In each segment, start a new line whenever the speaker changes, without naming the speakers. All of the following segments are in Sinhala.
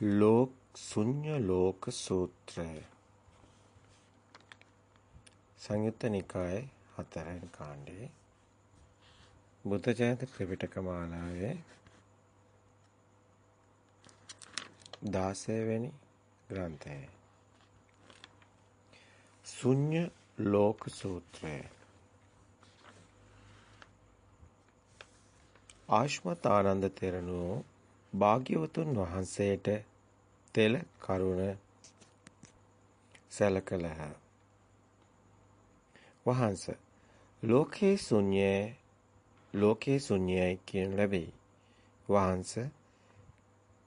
ලෝක ශුන්‍ය ලෝක සූත්‍රය. සංයුත්ත නිකායේ හතරවෙනි කාණ්ඩේ. බුද්ධ ජයන්ති ත්‍රිපිටක මාලාවේ 16 වෙනි ග්‍රන්ථය. ශුන්‍ය ලෝක සූත්‍රය. ආශ්මත් ආනන්ද තෙරණුවෝ භාග්‍යවතුන් වහන්සේට තෙල කරුණ සැලකලහ. වහන්ස ලෝකේ ශුන්‍යයි ලෝකේ ශුන්‍යයි කියන ලැබෙයි. වහන්ස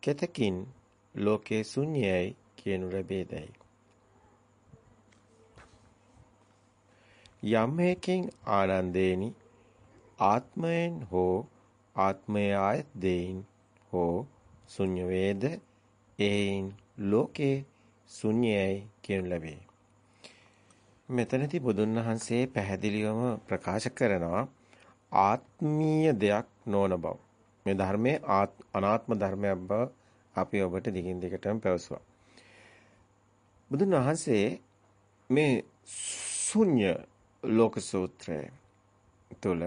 කෙතකින් ලෝකේ ශුන්‍යයි කියනු ලැබේදයි. යම් හේකින් ආනන්දේනි ආත්මයෙන් හෝ ආත්මය ආයත් දෙයින් හෝ ශුන්‍ය වේද එයින් ලෝකේ ශුන්‍යයි කියනු ලැබේ. මෙතනදී බුදුන් වහන්සේ පැහැදිලිවම ප්‍රකාශ කරනවා ආත්මීය දෙයක් නොවන බව. මේ ධර්මයේ අනාත්ම ධර්මයක් බව අපි ඔබට දිගින් දිගටම පැවසුවා. බුදුන් වහන්සේ මේ ශුන්‍ය ලෝක සූත්‍රය තුළ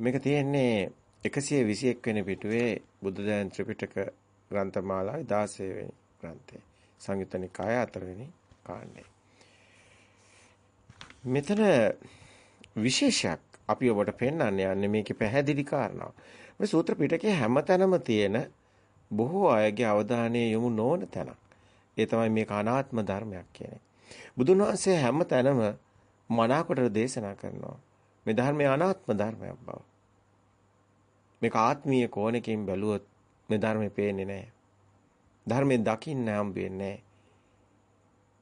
මේක තියෙන්නේ 121 වෙනි පිටුවේ බුද්ධ දයන් ත්‍රිපිටක ග්‍රන්ථමාලාවේ 16 වෙනි ග්‍රන්ථය. සංයුත්ත නිකාය 4 වෙනි කාණ්ඩය. මෙතන විශේෂයක් අපි ඔබට පෙන්වන්න යන්නේ මේකේ පැහැදිලි කාරණාව. මේ සූත්‍ර පිටකයේ හැමතැනම තියෙන බොහෝ අයගේ අවධානය යොමු නොවන තැනක්. ඒ තමයි මේක අනාත්ම ධර්මයක් කියන්නේ. බුදුන් වහන්සේ හැමතැනම මනාකොට දේශනා කරනවා. මේ ධර්මය අනාත්ම ධර්මයක් බව. මේක ආත්මීය කෝණකින් බැලුවොත් මේ ධර්මේ පේන්නේ නැහැ. ධර්මයෙන් දකින්න හම්බෙන්නේ නැහැ.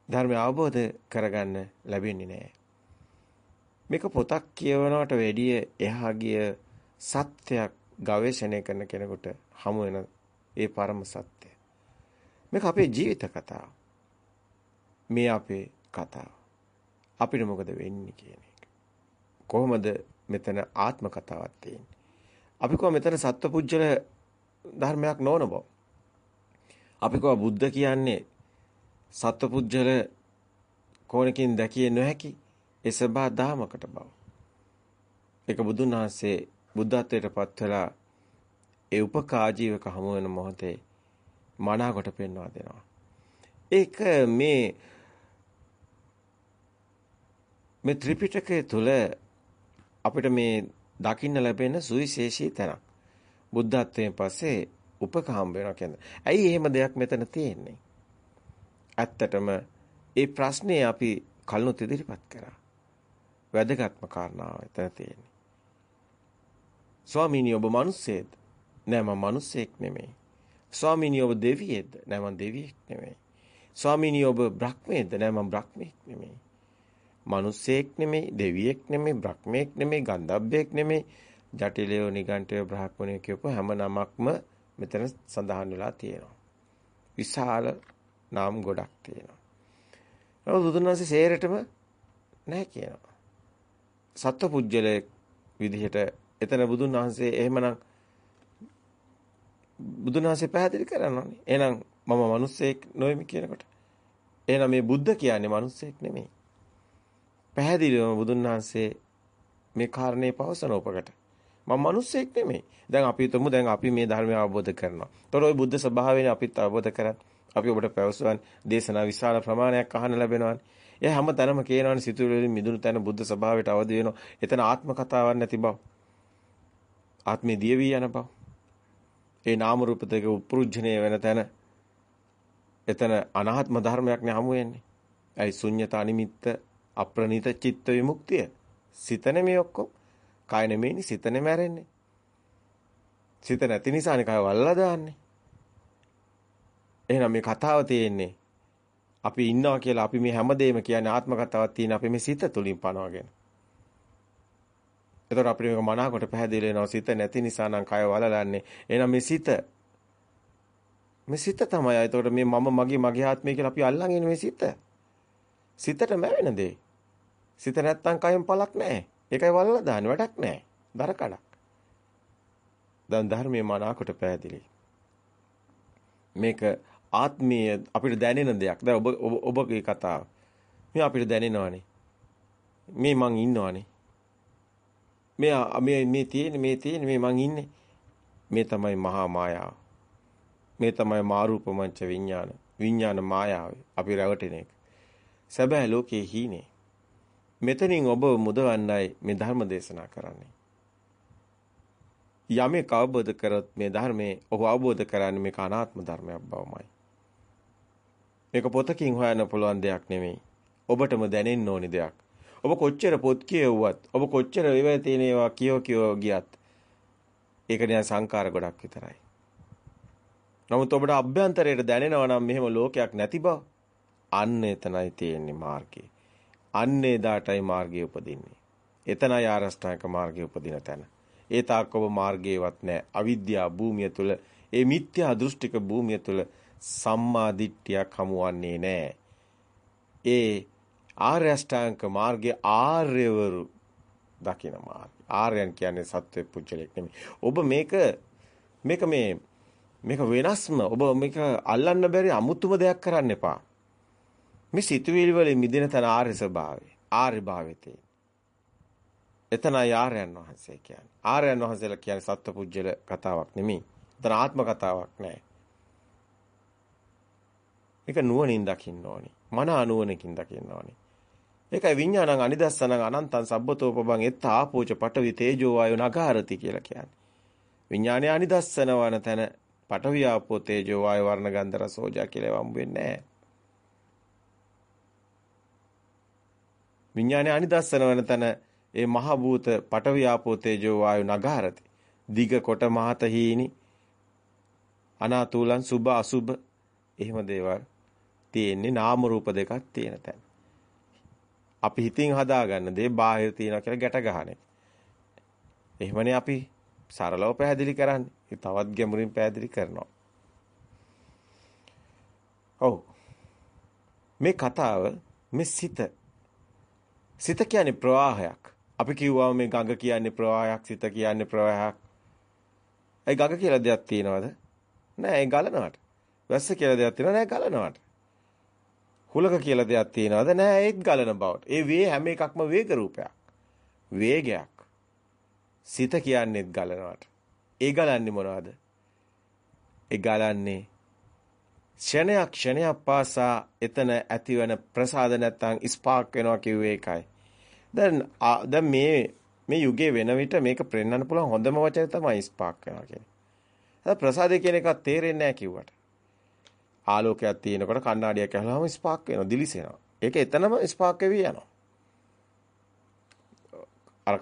ධර්මය අවබෝධ කරගන්න ලැබෙන්නේ නැහැ. මේක පොතක් කියවනවට වැඩිය එහා ගිය සත්‍යයක් ගවේෂණය කරන කෙනෙකුට හමු වෙන ඒ පරම සත්‍ය. මේක අපේ ජීවිත කතාව. මේ අපේ කතාව. අපිට මොකද වෙන්නේ කියන එක. කොහොමද මෙතන ආත්ම කතාවක් තියෙන්නේ? අපි කොහොම මෙතන සත්පුජ්‍යල ධර්මයක් නොවන බව. අපි කොහොම බුද්ධ කියන්නේ සත්පුජ්‍යල කෝණකින් දැකිය නොහැකි ඒ සබා දාමකට බව. ඒක බුදුන් වහන්සේ බුද්ධත්වයට පත් වෙලා ඒ උපකාජීවක හමු වෙන මොහොතේ මනාකොට පෙන්වා දෙනවා. ඒක මේ මේ ත්‍රිපිටකය තුල අපිට මේ දකින්න ලැබෙන සුවිශේෂී තැනක්. බුද්ධත්වයෙන් පස්සේ උපක හම්බ වෙනවා කියන්නේ. ඇයි එහෙම දෙයක් මෙතන තියෙන්නේ? ඇත්තටම ඒ ප්‍රශ්නේ අපි කලනොත් ඉදිරිපත් කරා. වැදගත්ම කාරණාව එතන තියෙන්නේ. ස්වාමීනි ඔබ මිනිස්සෙක්ද? නෑ මම මිනිස්සෙක් නෙමෙයි. ස්වාමීනි ඔබ දෙවියෙක්ද? නෑ මම දෙවියෙක් නෙමෙයි. ස්වාමීනි ඔබ බ්‍රහ්මයේද? නෑ මම බ්‍රහ්මෙක් නෙමෙයි. මිනිස්සෙක් නෙමෙයි, දෙවියෙක් නෙමෙයි, බ්‍රහ්මෙක් නෙමෙයි, ගන්ධබ්බෙක් නෙමෙයි. ජටිලයෝ නිගණ්ඨය බ්‍රහ්මණය කියපු හැම නමක්ම මෙතන සඳහන් වෙලා තියෙනවා. විශාල නාම ගොඩක් තියෙනවා. නමුත් බුදුන් වහන්සේ සේරටම නැහැ කියනවා. සත්වපුජ්‍යලයක් විදිහට එතන බුදුන් වහන්සේ එහෙමනම් බුදුන් වහන්සේ පැහැදිලි කරනවානේ. එහෙනම් මම මිනිස්සෙක් නොවෙමි කියනකොට. එහෙනම් මේ බුද්ධ කියන්නේ මිනිස්සෙක් නෙමෙයි. පැහැදිලිවම බුදුන් වහන්සේ මේ කාරණේ පවසන උපකට. මම මිනිස්සෙක් නෙමෙයි. දැන් අපි හිතමු දැන් අපි මේ ධර්මය අවබෝධ කරනවා. ඒතකොට ওই බුද්ධ ස්වභාවයෙන් අපිත් අවබෝධ කරත් අපි ඔබට පැවසුවන් දේශනා විශාල ප්‍රමාණයක් අහන්න ලැබෙනවා. ඒ හැම තැනම කියනවනේ සිතුවිලි වලින් මිදුණු තැන බුද්ධ ස්වභාවයට අවදි වෙනවා. එතන ආත්ම කතාවක් නැති බව. ආත්මේ දිය වී යන බව. ඒ නාම රූප දෙක උපෘජ්ජණය වෙන තැන එතන අනාත්ම ධර්මයක් නේ හමු වෙන්නේ. ඇයි ශුන්‍යතා නිමිත්ත අප්‍රණීත චිත්ත විමුක්තිය. සිත නෙමෙයි ඔක්කොම. කය නෙමෙයිනි සිත නෙමෙරෙන්නේ. සිත නැති නිසානේ කය වල්ලා දාන්නේ. එහෙනම් මේ කතාව තියෙන්නේ අපි ඉන්නවා කියලා අපි මේ හැමදේම කියන්නේ ආත්ම කතාවක් තියෙන අපි මේ සිත තුලින් පනවගෙන. එතකොට අපිට මේක මනාකොට පැහැදිලි වෙනවා සිත නැති නිසා නම් කය වලලන්නේ. එහෙනම් මේ සිත මේ සිත තමයි. එතකොට මේ මම මගේ මගේ ආත්මය කියලා අපි අල්ලන් ඉන්නේ මේ සිත. සිතට මැවෙන දේ. සිත නැත්තම් කයෙන් පළක් නැහැ. ඒකයි වලලා දාන්නේ වැඩක් නැහැ. දර කඩක්. දැන් ධර්මයේ මනාකොට පැහැදිලි. මේක ආත්මීය අපිට දැනෙන දෙයක්. දැන් ඔබ ඔබගේ කතාව. මේ අපිට දැනෙනවානේ. මේ මං ඉන්නවානේ. මේ මේ මේ තියෙන්නේ මේ තියෙන්නේ මේ මං ඉන්නේ. මේ තමයි මහා මායාව. මේ තමයි මාරූප මංච විඥාන. විඥාන මායාවේ අපි රැවටෙන එක. සැබෑ ලෝකයේ හීනේ. මෙතනින් ඔබ මුදවන්නයි මේ ධර්ම දේශනා කරන්නේ. යමෙක් අවබෝධ කරොත් මේ ධර්මයේ ඔහු අවබෝධ කරන්නේ මේක අනාත්ම ධර්මයක් බවමයි. මේක පොතකින් හොයන්න පුළුවන් දෙයක් නෙමෙයි. ඔබටම දැනෙන්න ඕනි දෙයක්. ඔබ කොච්චර පොත් කියවුවත්, ඔබ කොච්චර ඒවා තියෙන ඒවා කියව කියව ගියත් ඒක නිකන් සංකාර ගොඩක් විතරයි. නමුත් ඔබට අභ්‍යන්තරයට දැනෙනවා නම් මෙහෙම ලෝකයක් නැති බව අන්න එතනයි තියෙන්නේ මාර්ගය. අන්න එදාටයි මාර්ගය උපදින්නේ. එතනයි ආරෂ්ඨායක මාර්ගය උපදින තැන. ඒ තාක් ඔබ මාර්ගයේවත් නැහැ. අවිද්‍යා භූමිය තුල ඒ මිත්‍යා දෘෂ්ටික භූමිය තුල සම්මා දිට්ඨියක් හමුවන්නේ නැහැ. ඒ ආර්ය අෂ්ටාංග මාර්ගයේ ආර්යවරු දකින මාර්ගය. ආර්යයන් කියන්නේ සත්‍ය පුජ්‍යලෙක් නෙමෙයි. ඔබ මේක මේක මේ මේක වෙනස්ම ඔබ මේක අල්ලන්න බැරි අමුතුම දෙයක් කරන්න එපා. මේ සිතුවිලි වලින් මිදෙන තන ආර්ය ස්වභාවය. ආර්ය භාවිතේ. එතනයි ආර්යයන් වහන්සේ කියන්නේ. ආර්යයන් වහන්සේලා කියන්නේ සත්පුජ්‍යල කතාවක් නෙමෙයි. එතන ආත්ම කතාවක් නෑ. ඒක නුවණින් දකින්න ඕනි. මන අනුවණකින් දකින්න ඕනි. ඒකයි විඥානං අනිදස්සනං අනන්තං සබ්බතෝපබං එත්ත ආපෝච පඨවි තේජෝ වායෝ නගාරති කියලා කියන්නේ. විඥානය අනිදස්සන වන තැන පඨවි ආපෝ තේජෝ වායෝ වර්ණ ගන්ධ රස ඕජා කියලා වම් වෙන්නේ නැහැ. විඥානය අනිදස්සන වන තැන ඒ මහ භූත පඨවි ආපෝ තේජෝ වායු නගාරති. දිග කොට මහත හීනි අනාතුලං සුභ අසුභ එහෙම දේවල් තියෙන්නේ නාම රූප දෙකක් තියෙන තැන. අපි හිතින් හදාගන්න දේ බාහිර තියනවා කියලා ගැට ගන්න එක. එහෙමනේ අපි සරලව පැහැදිලි කරන්නේ. තවත් ගැඹුරින් පැහැදිලි කරනවා. ඔව්. මේ කතාව මේ සිත සිත කියන්නේ ප්‍රවාහයක්. අපි කිව්වම මේ ගඟ කියන්නේ ප්‍රවාහයක්, සිත කියන්නේ ප්‍රවාහයක්. ඒ ගඟ කියලා දෙයක් තියෙනවද? නෑ ඒ ගලනවට. වැස්ස කියලා දෙයක් තියෙනවද? නෑ ගලනවට. හුලක කියලා දෙයක් තියෙනවද? නෑ ඒත් ගලන බවට. ඒ වේ හැම එකක්ම වේග රූපයක්. වේගයක්. සිත කියන්නේත් ගලනවට. ඒ ගලන්නේ මොනවද? ඒ ගලන්නේ ක්ෂණයක් ක්ෂණයක් පාසා එතන ඇතිවන ප්‍රසාද නැත්තම් ස්පාක් වෙනවා කිව්වේ ඒකයි. දැන් දැන් මේ මේ යුගයේ වෙන විට මේක පෙන්වන්න පුළුවන් හොඳම වචනේ තමයි ස්පාක් වෙනවා කියන්නේ. අද ප්‍රසාදේ කියන එකක් තේරෙන්නේ නැහැ කිව්වට. ආලෝකයක් තියෙනකොට කණ්ණාඩියක් ඇහලාම ස්පාක් වෙනවා, දිලිසෙනවා. ඒක එතනම ස්පාක් වෙවි යනවා. අර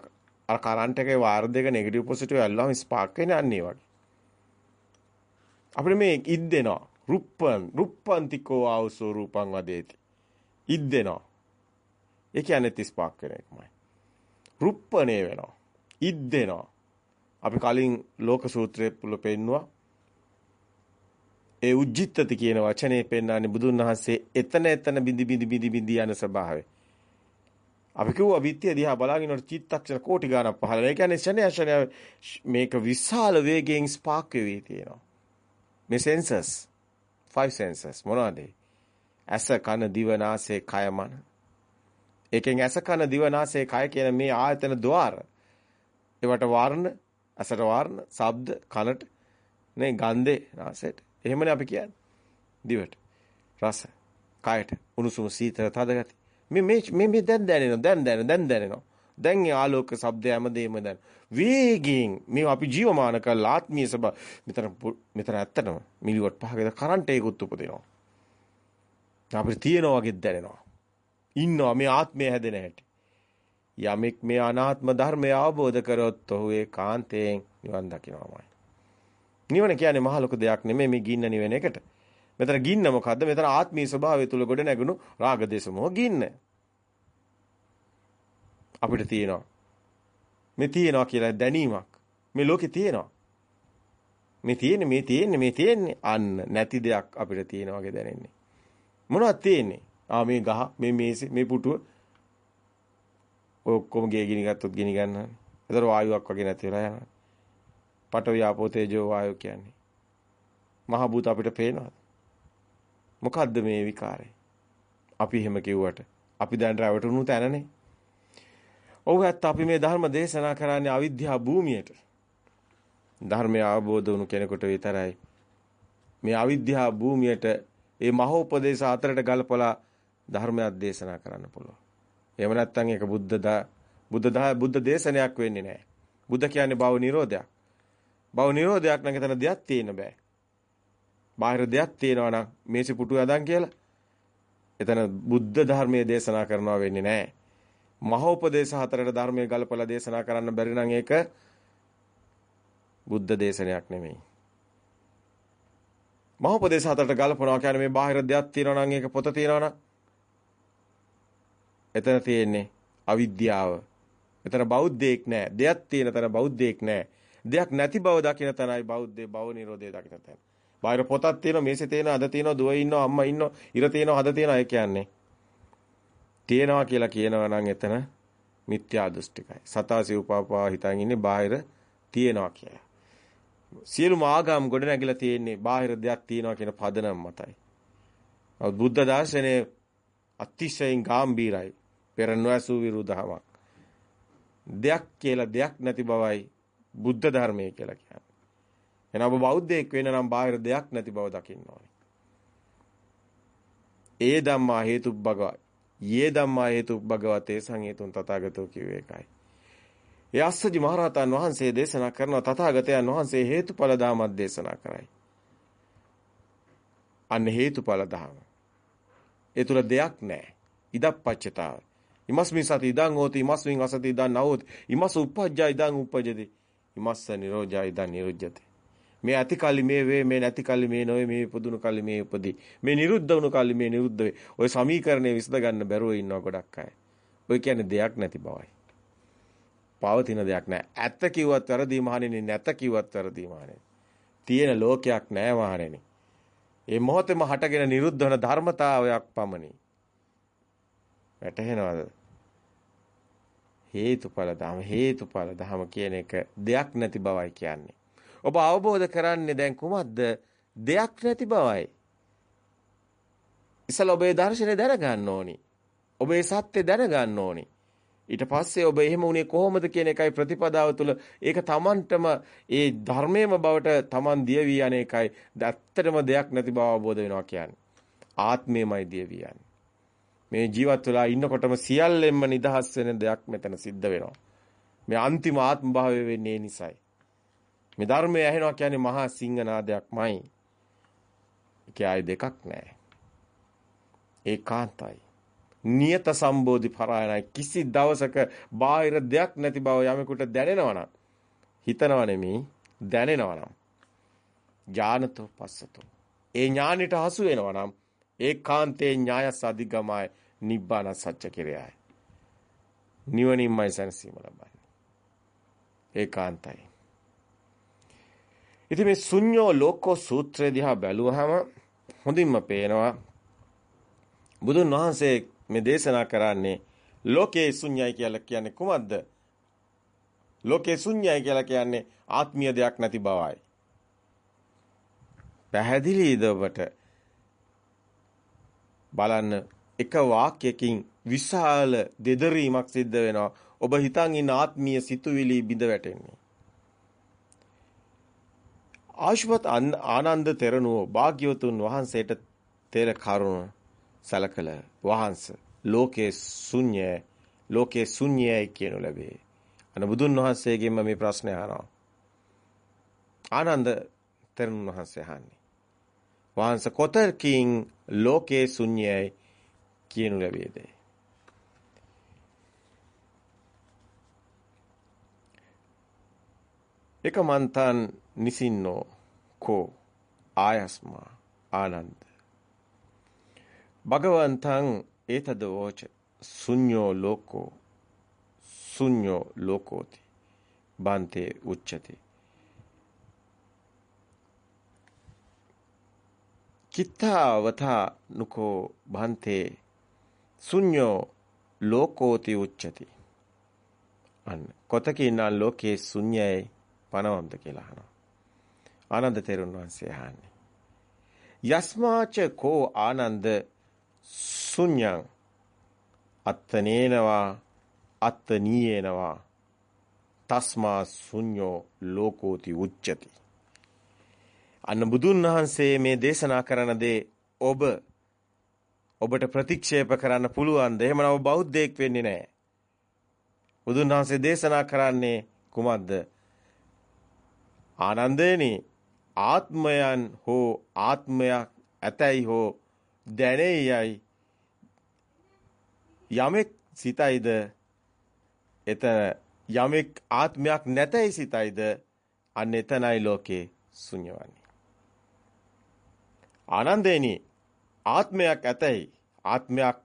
අර කරන්ට් එකේ වයර් දෙක නෙගටිව් පොසිටිව් ඇල්ලුවම ස්පාක් වෙන්නේ අන්නේ වගේ. අපිට මේ ඉද්දෙනවා. රුප්පන් රුප්පන්තිකෝ ආවසෝ රූපං වදේති. ඉද්දෙනවා. ඒ කියන්නේ 35 වෙන එකමයි. රුප්පණේ වෙනවා. ඉද්දෙනවා. අපි කලින් ලෝක සූත්‍රයේ පුල පෙන්නවා. ඒ උජ්ජිත්තති කියන වචනේ පෙන්වන්නේ බුදුන් වහන්සේ එතන එතන බිඳි බිඳි බිඳි බිඳි යන ස්වභාවය. අපි කිව්වා විත්‍ය දිහා බලාගෙන ඉන්නකොට චිත්තක්ෂණ කෝටි ගණක් පහළ. ඒ කියන්නේ ශනේ ශනේ මේක විශාල වේගයෙන් ස්පාක් වෙවි තියෙනවා. මේ සෙන්සර්ස් five senses මොනවද? ඇස කන දිව නාසය කය මන. ඒකෙන් ඇස කන දිව නාසය කය කියන මේ ආයතන ద్వාර ඒවට වර්ණ ඇසට වර්ණ ශබ්ද කනට නේ ගන්ධේ නාසයට. එහෙමනේ අපි කියන්නේ. දිවට. රස කයට උණුසුම සීතල තද ගති මේ මේ මේ මේ දැන් දැනෙනවා. දැන් දැනෙනවා. දැන් දැනෙනවා. දැන් ඒ ආලෝක ශබ්ද හැමදේම දැන් වේගයෙන් මේ අපි ජීවමාන කළ ආත්මීය සබ මෙතන මෙතන ඇත්තටම මිලිවොට් පහකද කරන්ට් එකකුත් උපදිනවා. අපිට තියෙනවා වගේ දැනෙනවා. ඉන්නවා මේ ආත්මය හැදෙන හැටි. යමෙක් මේ අනාත්ම ධර්මය අවබෝධ කරොත් ඔහු ඒ කාන්තයෙන් නිවන් දකිනවාමයි. නිවන කියන්නේ මහ ලොකු දෙයක් නෙමෙයි මේ ගින්න නිවෙන එකට. මෙතන ගින්න මොකද්ද? මෙතන ආත්මීය ස්වභාවය තුල ගොඩ නැගුණු රාග දේශ මොහ ගින්න. අපිට තියෙනවා. මේ තියෙනවා කියලා දැනීමක්. මේ ලෝකේ තියෙනවා. මේ තියෙන්නේ මේ තියෙන්නේ මේ තියෙන්නේ අන්න නැති දෙයක් අපිට තියෙනවා වගේ දැනෙන්නේ. මොනවද තියෙන්නේ? ආ මේ ගහ මේ මේසෙ මේ පුටුව ඔක්කොම ගේ ගිනි ගත්තොත් ගිනි ගන්නවා. ඒතර වායුවක් වගේ නැති වෙලා යනවා. පඨවි ආපෝ තේජෝ වායෝ කියන්නේ. මහ භූත අපිට පේනවද? මොකද්ද මේ විකාරය? අපි එහෙම කිව්වට අපි දැන් රැවටුණු තැනනේ. ඔව් ඇත්ත අපි මේ ධර්ම දේශනා කරන්නේ අවිද්‍යා භූමියට. ධර්මය අවබෝධ වුණු කෙනෙකුට විතරයි මේ අවිද්‍යා භූමියට මේ මහෝපදේශ අතරට ගලපලා ධර්මයක් දේශනා කරන්න පුළුවන්. එහෙම නැත්නම් ඒක බුද්ධ බුද්ධ බුද්ධ දේශනයක් වෙන්නේ නැහැ. බුද්ධ කියන්නේ භව නිරෝධයක්. භව නිරෝධයක් නම් එතන දෙයක් තියෙන්න බෑ. බාහිර දෙයක් තියෙනවා නම් මේසි පුටු යදන් කියලා. එතන බුද්ධ ධර්මයේ දේශනා කරනවා වෙන්නේ නැහැ. මහෝපදේශ හතරට ධර්මයේ ගලපලා දේශනා කරන්න බැරි නම් ඒක බුද්ධ දේශනයක් නෙමෙයි. මහෝපදේශ හතරට ගලපනවා කියන්නේ මේ බාහිර දෙයක් තියෙනවා නම් ඒක පොත තියෙනවා නම් එතන තියෙන්නේ අවිද්‍යාව. එතන බෞද්ධයෙක් නෑ. දෙයක් තියෙන තැන බෞද්ධයෙක් නෑ. දෙයක් නැති බව දකින තැනයි බෞද්ධය භව නිරෝධය දකින තැන. බාහිර පොතක් තියෙනවා, මේසේ තියෙනවා, අද තියෙනවා, දුවේ ඉන්නවා, අම්මා ඉන්නවා, ඉර තියෙනවා, හද තියෙනවා ඒ කියන්නේ. තියෙනවා කියලා කියනවා නම් එතන මිත්‍යා දෘෂ්ටිකයි. සතාසි උපාපා හිතන් ඉන්නේ බාහිර තියෙනවා කියලා. සියලුම ආගම් ගොඩ නැගිලා තියෙන්නේ බාහිර දෙයක් තියෙනවා කියන පදනම මතයි. බුද්ධ දර්ශනයේ අතිශයින් ගැඹීරයි. පෙර නොඇසූ විරුදහමක්. දෙයක් කියලා දෙයක් නැති බවයි බුද්ධ ධර්මය කියලා කියන්නේ. එහෙනම් ඔබ බෞද්ධයෙක් වෙන්න නම් බාහිර දෙයක් නැති බව දකින්න ඕනේ. ඒ ධම්මා හේතුබ්බගව. යේ ධම්මා හේතුබ්බගවතේ සංහේතුන් තථාගතෝ කිව්වේ ඒකයි. ඒ අස්සජි මහරහතන් වහන්සේ දේශනා කරන තථාගතයන් වහන්සේ හේතුඵල ධාමත් දේශනා කරයි. අන්න හේතුඵල ධාම. ඒ තුල දෙයක් නැහැ. ඉදප්පච්චතාව. ඉමස්මින් සති ඉදං හෝති ඉමස්මින් අසති ඉදං නහෝති. ඉමස් උප්පජ්ජා ඉදං උපජ්ජති. ඉමස්ස නිරෝජා ඉදං නිරුජ්ජති. මේ ඇති කල්ලි මේ වේ මේ නැති කල්ලි මේ නොවේ මේ පුදුණු කල්ලි මේ උපදී. මේ නිරුද්ධ වුණු කල්ලි මේ නිරුද්ධ වේ. ওই සමීකරණය විසඳ ගන්න බැරුව ඉන්නවා ගොඩක් අය. ඔය කියන්නේ දෙයක් නැති බවයි. පවතින දෙයක් නැහැ. ඇත්ත කිව්වත් වැරදි මහණෙනි නැත කිව්වත් වැරදි මහණෙනි. තියෙන ලෝකයක් නැහැ මහණෙනි. ඒ මොහොතේම හටගෙන නිරුද්ධ වන ධර්මතාවයක් පමණි. වැටහෙනවද? හේතුඵල ධම හේතුඵල ධම කියන එක දෙයක් නැති බවයි කියන්නේ. ඔබ අවබෝධ කරන්නේ දැන් කුමක්ද? දෙයක් නැති බවයි. ඉතල ඔබේ දර්ශනය දැනගන්න ඕනි. ඔබේ සත්‍ය දැනගන්න ඕනි. ඊට පස්සේ ඔබ එහෙම උනේ කොහොමද කියන එකයි ප්‍රතිපදාව තුළ ඒක Tamanටම ඒ ධර්මයේම බවට Taman දියවි යන එකයි ඇත්තටම දෙයක් නැති බව අවබෝධ වෙනවා කියන්නේ. ආත්මයමයි දියවි යන්නේ. මේ ජීවත් වෙලා ඉන්නකොටම සියල්ලෙන්ම නිදහස් වෙන දෙයක් මෙතන සිද්ධ වෙනවා. මේ අන්තිම ආත්ම භාවය වෙන්නේ නිසයි. මේ ධර්මය ඇහෙනවා කියන්නේ මහා සිංහනාදයක්මයි. ඒකේ ආයි දෙකක් නැහැ. ඒකාන්තයි. නියත සම්බෝධි පරායනයි කිසි දවසක බාහිර දෙයක් නැති බව යමෙකුට දැනෙනවා නම් හිතනවා නෙමෙයි දැනෙනවා නම් ඥානතෝ පස්සතෝ ඒ ඥානෙට හසු වෙනවා නම් ඒකාන්තේ ඥායස් අධිගමයි නිබ්බාන සත්‍ය කිරයයි නිවනින්මයි සැනසීම ලබන්නේ ඒකාන්තයි ඉතින් මේ ශුන්‍යෝ ලෝකෝ සූත්‍රය දිහා බැලුවහම හොඳින්ම පේනවා බුදුන් වහන්සේ මේ දේශනා කරන්නේ ලෝකේ ශුන්‍යයි කියලා කියන්නේ කුමක්ද? ලෝකේ ශුන්‍යයි කියලා කියන්නේ ආත්මීය දෙයක් නැති බවයි. පැහැදිලිද ඔබට? බලන්න එක වාක්‍යකින් විශාල දෙදරීමක් සිද්ධ වෙනවා. ඔබ හිතන් ඉන්න ආත්මීය සිතුවිලි බිඳ වැටෙන්නේ. ආශුපත් ආනන්ද තෙරණුව භාග්‍යවතුන් වහන්සේට තෙර කරුණ සලකල වහන්ස ලෝකේ ශුන්‍ය ලෝකේ ශුන්‍යයි කියනු ලැබේ. අන බුදුන් වහන්සේගෙන්ම මේ ප්‍රශ්නේ අහනවා. ආනන්ද තෙරණුන් වහන්සේ අහන්නේ. වහන්ස කොතරකින් ලෝකේ ශුන්‍යයි කියනු ලැබේද? එකමන්තන් නිසින්නෝ කෝ ආයස්මා ආනන්ද. භගවන්තං ඒතද වෝච ශුඤ්ඤෝ ලෝකෝ ශුඤ්ඤෝ ලෝකෝති. බන්තේ උච්චති. කිත්තාවතා නුකෝ බන්තේ ශුඤ්ඤෝ ලෝකෝති උච්චති. අන්න. කොතකින් නම් ලෝකේ ශුඤ්ඤයි පනවම්ද කියලා අහනවා. ආනන්ද තෙරුන් වහන්සේ අහන්නේ. යස්මාච කෝ ආනන්ද ශුඤ්ඤං අත්තනේනවා අත්තනීයේනවා. තස්මා ශුඤ්ඤෝ ලෝකෝති උච්චති. අන්න බුදුන් වහන්සේ මේ දේශනා කරන දේ ඔබ ඔබට ප්‍රතික්ෂේප කරන්න පුළුවන්ද? එහෙමනම් ඔබ බෞද්ධයෙක් වෙන්නේ නැහැ. බුදුන් වහන්සේ දේශනා කරන්නේ කුමක්ද? ආනන්දේනි ආත්මයන් හෝ ආත්මයක් ඇතැයි හෝ දැනෙයයි යමෙක් සිතයිද එතන යමෙක් ආත්මයක් නැතයි සිතයිද අන්න එතනයි ලෝකේ ශුන්‍යවන්නේ ආනන්දේනි ආත්මයක් ඇතැයි ආත්මයක්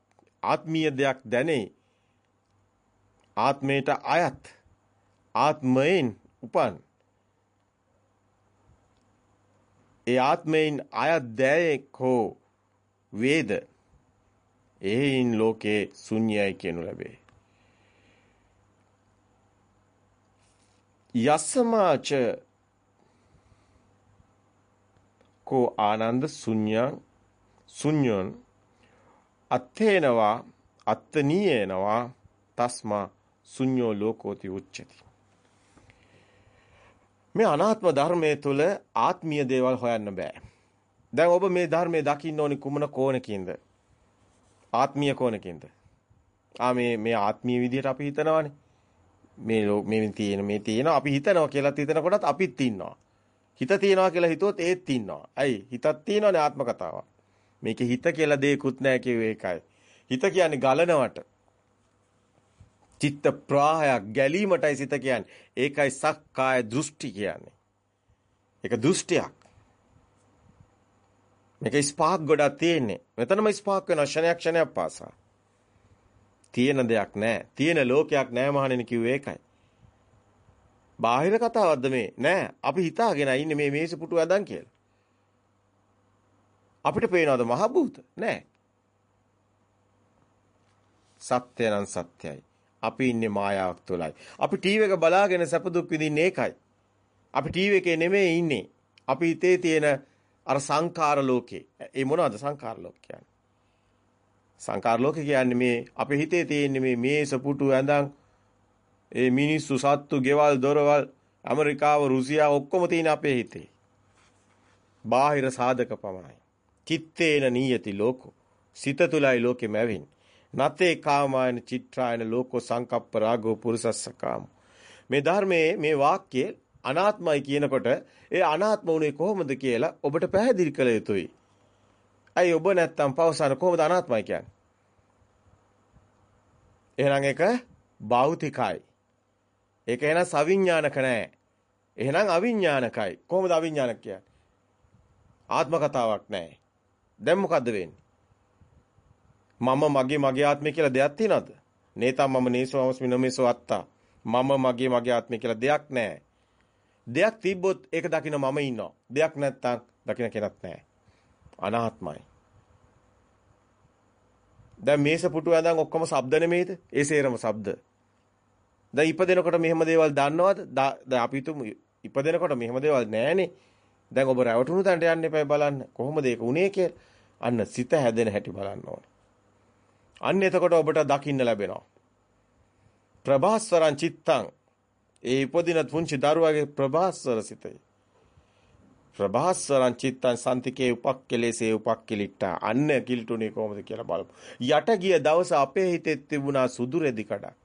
ආත්මීය දෙයක් දැනේ. ආත්මයට අයත් ආත්මයෙන් උපන්. ඒ ආත්මයෙන් අයත් දෑයෙක් හෝ වේද? එයින් ලෝකේ ශුන්‍යයි කියනු ලැබේ. යස්සමාච කෝ ආනන්ද ශුන්‍යං ශුන්‍යං අත්තේනවා අත්තනීයනවා තස්මා ශුන්‍යෝ ලෝකෝති උච්චති මේ අනාත්ම ධර්මයේ තුල ආත්මීය දේවල් හොයන්න බෑ දැන් ඔබ මේ ධර්මයේ දකින්න ඕනි කුමන කෝණකින්ද ආත්මීය කෝණකින්ද ආ මේ මේ ආත්මීය විදිහට අපි හිතනවානේ මේ මේ තියෙන මේ තියෙන අපි හිතනවා කියලා හිතනකොටත් අපිත් ඉන්නවා හිත තියනවා කියලා හිතුවොත් ඒත් ඉන්නවා. ඇයි? හිතක් තියෙනවනේ ආත්ම කතාවක්. මේකේ හිත කියලා දෙයක්වත් නැහැ කිව්වේ ඒකයි. හිත කියන්නේ ගලනවට. චිත්ත ප්‍රාහයක් ගැලීමටයි සිත කියන්නේ. ඒකයි සක්කාය දෘෂ්ටි කියන්නේ. ඒක දෘෂ්ටියක්. මේක ස්පාක් ගොඩක් තියෙන්නේ. මෙතනම ස්පාක් වෙන ක්ෂණයක් ක්ෂණයක් පාසා. තියෙන දෙයක් නැහැ. තියෙන ලෝකයක් නැහැ මහණෙනි කිව්වේ ඒකයි. බාහිර කතාවක්ද මේ? නෑ. අපි හිතාගෙන ඉන්නේ මේ මේස පුටු ඇදන් කියලා. අපිට පේනවද මහ භූත? නෑ. සත්‍ය නම් සත්‍යයි. අපි ඉන්නේ මායාවක් තුළයි. අපි ටීවී එක බලාගෙන සැප දුක් විඳින්නේ ඒකයි. අපි ටීවී එකේ නෙමෙයි ඉන්නේ. අපි හිතේ තියෙන අර සංකාර ලෝකේ. ඒ මොනවද සංකාර ලෝක කියන්නේ? සංකාර ලෝක කියන්නේ මේ අපේ හිතේ තියෙන මේ මේස පුටු ඇඳන් ඒ මිනිස්සු සත්තු, ගෙවල්, දොරවල්, ඇමරිකාව, රුසියාව ඔක්කොම තියෙන අපේ හිතේ. බාහිර සාධක පමණයි. චිත්තේන නීයති ලෝකෝ. සිත තුලයි ලෝකෙම ඇවින්. නතේ කාමායන චිත්‍රායන ලෝකෝ සංකප්ප රාගෝ පුරුසස්සකාම. මේ ධර්මයේ මේ වාක්‍ය අනාත්මයි කියනකොට ඒ අනාත්ම උනේ කොහොමද කියලා ඔබට පැහැදිලි කළ යුතුයි. අයි ඔබ නැත්තම් පවසන කොහොමද අනාත්මයි කියන්නේ? එහෙනම් ඒක භෞතිකයි. ඒක එහෙනම් සවිඥානික නෑ. එහෙනම් අවිඥානිකයි. කොහොමද අවිඥානික කියන්නේ? ආත්ම කතාවක් නෑ. දැන් මොකද්ද වෙන්නේ? මම මගේ මගේ ආත්මය කියලා දෙයක් තියනවද? නේතම් මම නේසෝමස්මි නමේසෝ අත්තා. මම මගේ මගේ ආත්මය කියලා දෙයක් නෑ. දෙයක් තිබ්බොත් ඒක දකින්න මම ඉන්නවා. දෙයක් නැත්තම් දකින්න කෙනෙක් නෑ. අනාත්මයි. දැන් මේස පුටු ඇඳන් ඔක්කොම ශබ්ද නෙමෙයිද? ඒ සේරම ශබ්ද. දැන් ඉපදෙනකොට මෙහෙම දේවල් දන්නවද? දැන් අපි හිතමු ඉපදෙනකොට මෙහෙම දේවල් නැහනේ. දැන් ඔබ රැවටුණු තැනට යන්න එපා බලන්න. කොහොමද ඒක උනේ කියලා. අන්න සිත හැදෙන හැටි බලන්න ඕනේ. අන්න එතකොට ඔබට දකින්න ලැබෙනවා. ප්‍රභාස්වරං චිත්තං ඒ ඉපදින පුංචි දරුවාගේ ප්‍රභාස්වර සිතයි. ප්‍රභාස්වරං චිත්තං සම්තිකේ උපක්කලේසේ උපක්කලිට්ටා අන්න කිල්ටුනේ කොහොමද කියලා බලමු. යට ගිය දවස අපේ හිතේ තිබුණා සුදු රෙදි කඩක්.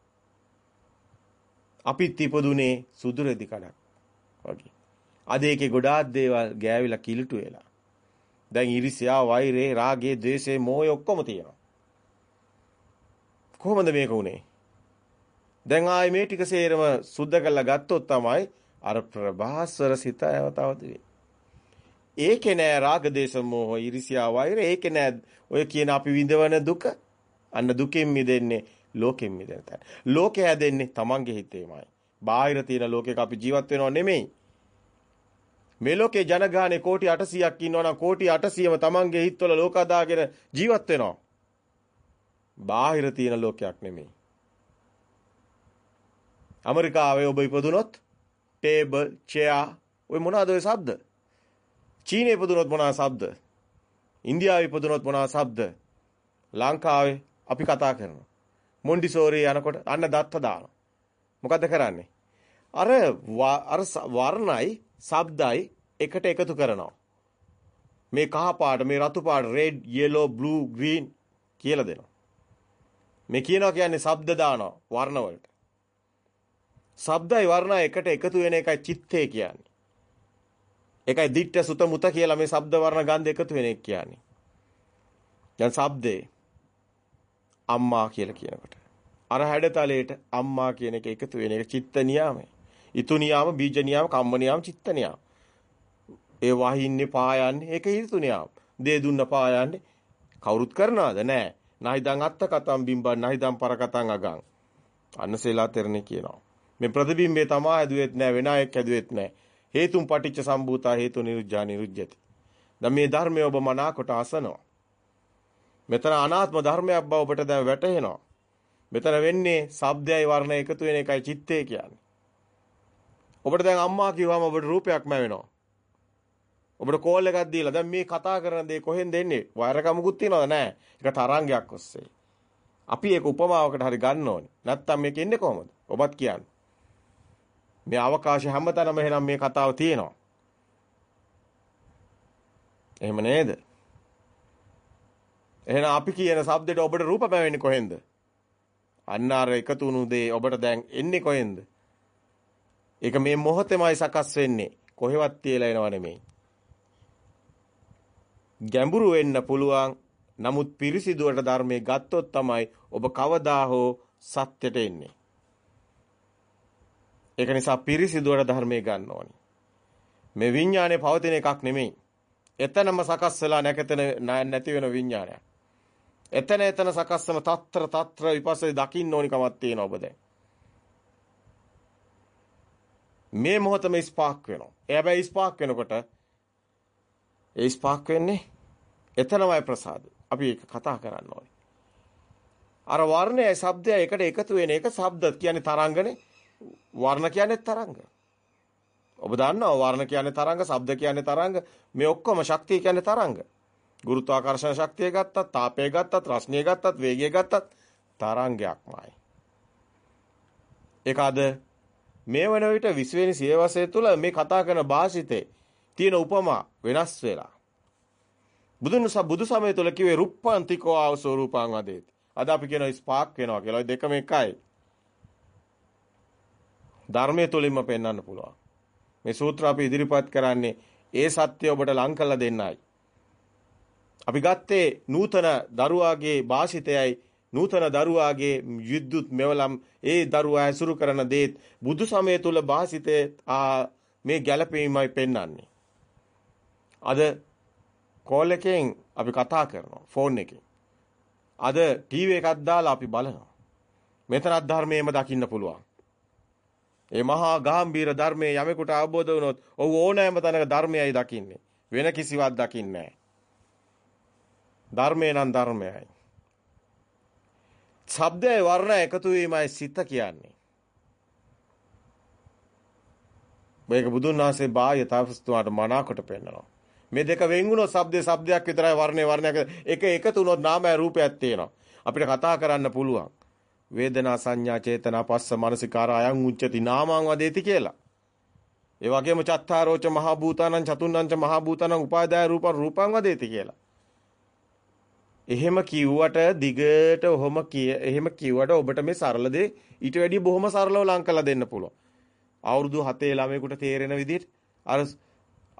අපිත් ඉපදුනේ සුදු රෙදි කඩක් වගේ. අද ඒකේ ගොඩාක් දේවල් ගෑවිලා කිලුටු වෙලා. දැන් ඉරිසියා, වෛරේ, රාගේ, ද්වේෂේ, මෝහය ඔක්කොම තියෙනවා. කොහොමද මේක උනේ? දැන් ආයේ මේ ටික සේරම සුද්ධ කරලා ගත්තොත් තමයි අර ප්‍රභාස්වර සිත යවතවද ඒකේ නෑ රාග දේශ මොහ ඉරිසියා වෛර ඒකේ නෑ ඔය කියන අපි විඳවන දුක අන්න දුකෙන් මිදෙන්නේ ලෝකෙන් මිදෙන තැන. ලෝකය හැදෙන්නේ Tamange හිතේමයි. බාහිර තියෙන ලෝකයක අපි ජීවත් වෙනව නෙමෙයි. මේ ලෝකේ ජනගහනේ කෝටි 800ක් ඉන්නවනම් කෝටි 800ම තමන්ගේ හිතවල ලෝක අදාගෙන ජීවත් වෙනවා. බාහිර තියෙන ලෝකයක් නෙමෙයි. ඇමරිකාවේ ඔබ ඉපදුනොත් ටේබල්, චෙයා ඔය මොනවාද ඔය શબ્ද? චීනයේ ඉපදුනොත් මොනවා શબ્ද? ඉන්දියාවේ ඉපදුනොත් මොනවා શબ્ද? ලංකාවේ අපි කතා කරනවා. මොන්ඩිසෝරේ යනකොට අන්න දත්ත දානවා. මොකද කරන්නේ? අර අර වර්ණයි ශබ්දයි එකට එකතු කරනවා. මේ කහ පාට මේ රතු පාට රෙඩ් yellow blue green කියලා දෙනවා. මේ කියනවා කියන්නේ ශබ්ද දානවා වර්ණ වලට. ශබ්දයි වර්ණයි එකට එකතු වෙන එකයි චිත්තේ කියන්නේ. ඒකයි දිට්ඨ සුත මුත කියලා මේ ශබ්ද වර්ණ ගන්ධ එකතු වෙන එක කියන්නේ. දැන් ශබ්දේ අම්මා කියලා කියනකොට අර හැඩතලයට අම්මා කියන එක එකතු වෙන එක චිත්ත නියාමයි. ඊතු නියාම, බීජ නියාම, කම්ම නියාම, චිත්ත නියාම. ඒ වහින්නේ පායන්නේ ඒක ඊතු නියාම. දේ දුන්න පායන්නේ කවුරුත් කරනවද? නෑ. නහිදන් අත්ත කතම් බිම්බන් නහිදන් පර කතම් අගන්. අන්නසෙලා තෙරණේ කියනවා. මේ ප්‍රතිබිම්බේ තමා හැදුවෙත් නෑ වෙන අයෙක් හැදුවෙත් නෑ. හේතුම් පටිච්ච සම්භූතා හේතු නිරුද්ධා නිරුද්ධති. දැන් මේ ධර්මය ඔබ මනාකොට අසනවා. මෙතන අනාත්ම ධර්මයක් බව ඔබට දැන් වැටහෙනවා. මෙතන වෙන්නේ ශබ්දයයි වර්ණය එකතු වෙන එකයි චිත්තය කියන්නේ. ඔබට දැන් අම්මා කිව්වම ඔබට රූපයක්ම වෙනවා. ඔබට කෝල් එකක් දීලා දැන් මේ කතා කරන දේ කොහෙන්ද එන්නේ? වයර් එකමුකුත් තියනවද නැහැ. ඒක තරංගයක් ඔස්සේ. අපි ඒක උපමාවකට හරි ගන්න ඕනේ. නැත්තම් මේක එන්නේ කොහොමද? ඔබත් කියන්න. මේ අවකාශය හැමතැනම එහෙනම් මේ කතාව තියෙනවා. එහෙම නේද? එහෙනම් අපි කියන શબ્දෙට ඔබට රූප පැවෙන්නේ කොහෙන්ද? අන්න අර එකතු වුණු දේ ඔබට දැන් එන්නේ කොහෙන්ද? ඒක මේ මොහොතේමයි සකස් වෙන්නේ. කොහෙවත් තියලා එනව නෙමෙයි. ගැඹුරු වෙන්න පුළුවන්. නමුත් පිරිසිදුවට ධර්මයේ ගත්තොත් තමයි ඔබ කවදා හෝ සත්‍යයට එන්නේ. ඒක නිසා පිරිසිදුවට ධර්මයේ ගන්න ඕනි. මේ විඥානේ පවතින එකක් නෙමෙයි. එතනම සකස් වෙලා නැකතන නැති වෙන විඥානයක්. එතන එතන සකස්වම తත්‍ර తත්‍ර විපස්සේ දකින්න ඕනි කමක් තියෙනවා ඔබ දැන්. මේ මොහොතම ස්පාක් වෙනවා. ඒ හැබැයි ස්පාක් වෙනකොට ඒ ස්පාක් වෙන්නේ එතනමයි ප්‍රසාද. අපි ඒක කතා කරන්න ඕනේ. අර වර්ණයයි ශබ්දයයි එකට එකතු වෙන එක ශබ්ද කියන්නේ තරංගනේ. වර්ණ කියන්නේ තරංග. ඔබ දන්නවා වර්ණ කියන්නේ තරංග, ශබ්ද කියන්නේ තරංග. මේ ඔක්කොම ශක්තිය කියන්නේ තරංග. ගුරුත්වාකර්ෂණ ශක්තිය ගත්තත්, තාපය ගත්තත්, රස්නිය ගත්තත්, වේගය ගත්තත් තරංගයක්මයි. ඒක අද මේ වන විට 20 වෙනි සියවසේ තුල මේ කතා කරන භාෂිතේ තියෙන උපමා වෙනස් වෙලා. බුදුන් බුදු සමය තුල කිව්වේ රුප්පන්තිකෝ ආවසෝ රූපං වදේති. අද අපි කියන ස්පාක් වෙනවා කියලා. ඔය දෙකම එකයි. ධර්මයේ තුලින්ම පෙන්වන්න පුළුවන්. මේ සූත්‍ර අපි ඉදිරිපත් කරන්නේ ඒ සත්‍ය ඔබට ලං කරලා දෙන්නයි. අපි ගත්තේ නූතන දරුවාගේ භාෂිතයයි නූතන දරුවාගේ විද්‍යුත් මෙවලම් ඒ දරුවා ඇසුරු කරන දේත් බුදු සමය තුල භාසිතේ මේ ගැළපීමයි පෙන්වන්නේ. අද කෝල් එකෙන් අපි කතා කරනවා ෆෝන් එකෙන්. අද ටීවී එකක් දාලා අපි බලනවා. මෙතනත් ධර්මයේම දකින්න පුළුවන්. ඒ මහා ගාම්භීර ධර්මයේ යමෙකුට අවබෝධ වුණොත් ඔහු ඕනෑම තැනක ධර්මයයි දකින්නේ. වෙන කිසිවක් දකින්නේ නැහැ. ධර්මය නම් ධර්මයයි. ශබ්දයයි වර්ණ එකතු වීමයි සිත කියන්නේ. මේක බුදුන් වහන්සේ බාහ්‍ය තාපස්තුමාට මනාකොට පෙන්නනවා. මේ දෙක වෙන් වුණොත් ශබ්දේ ශබ්දයක් විතරයි වර්ණේ වර්ණයක් එක එකතු වුණොත් නාමය රූපයක් තියෙනවා. අපිට කතා කරන්න පුළුවන්. වේදනා සංඥා චේතනා පස්ස මනසිකාර අයං උච්චති නාමං වදේති කියලා. ඒ වගේම චත්තාරෝච මහා භූතානං චතුන්නංච මහා භූතානං උපාදාය රූපං රූපං වදේති කියලා. එහෙම කිව්වට දිගට ඔහොම කිය එහෙම කිව්වට ඔබට මේ සරල දේ ඊට වැඩිය බොහොම සරලව ලං කරලා දෙන්න පුළුවන්. අවුරුදු 7 ළමයෙකුට තේරෙන විදිහට අර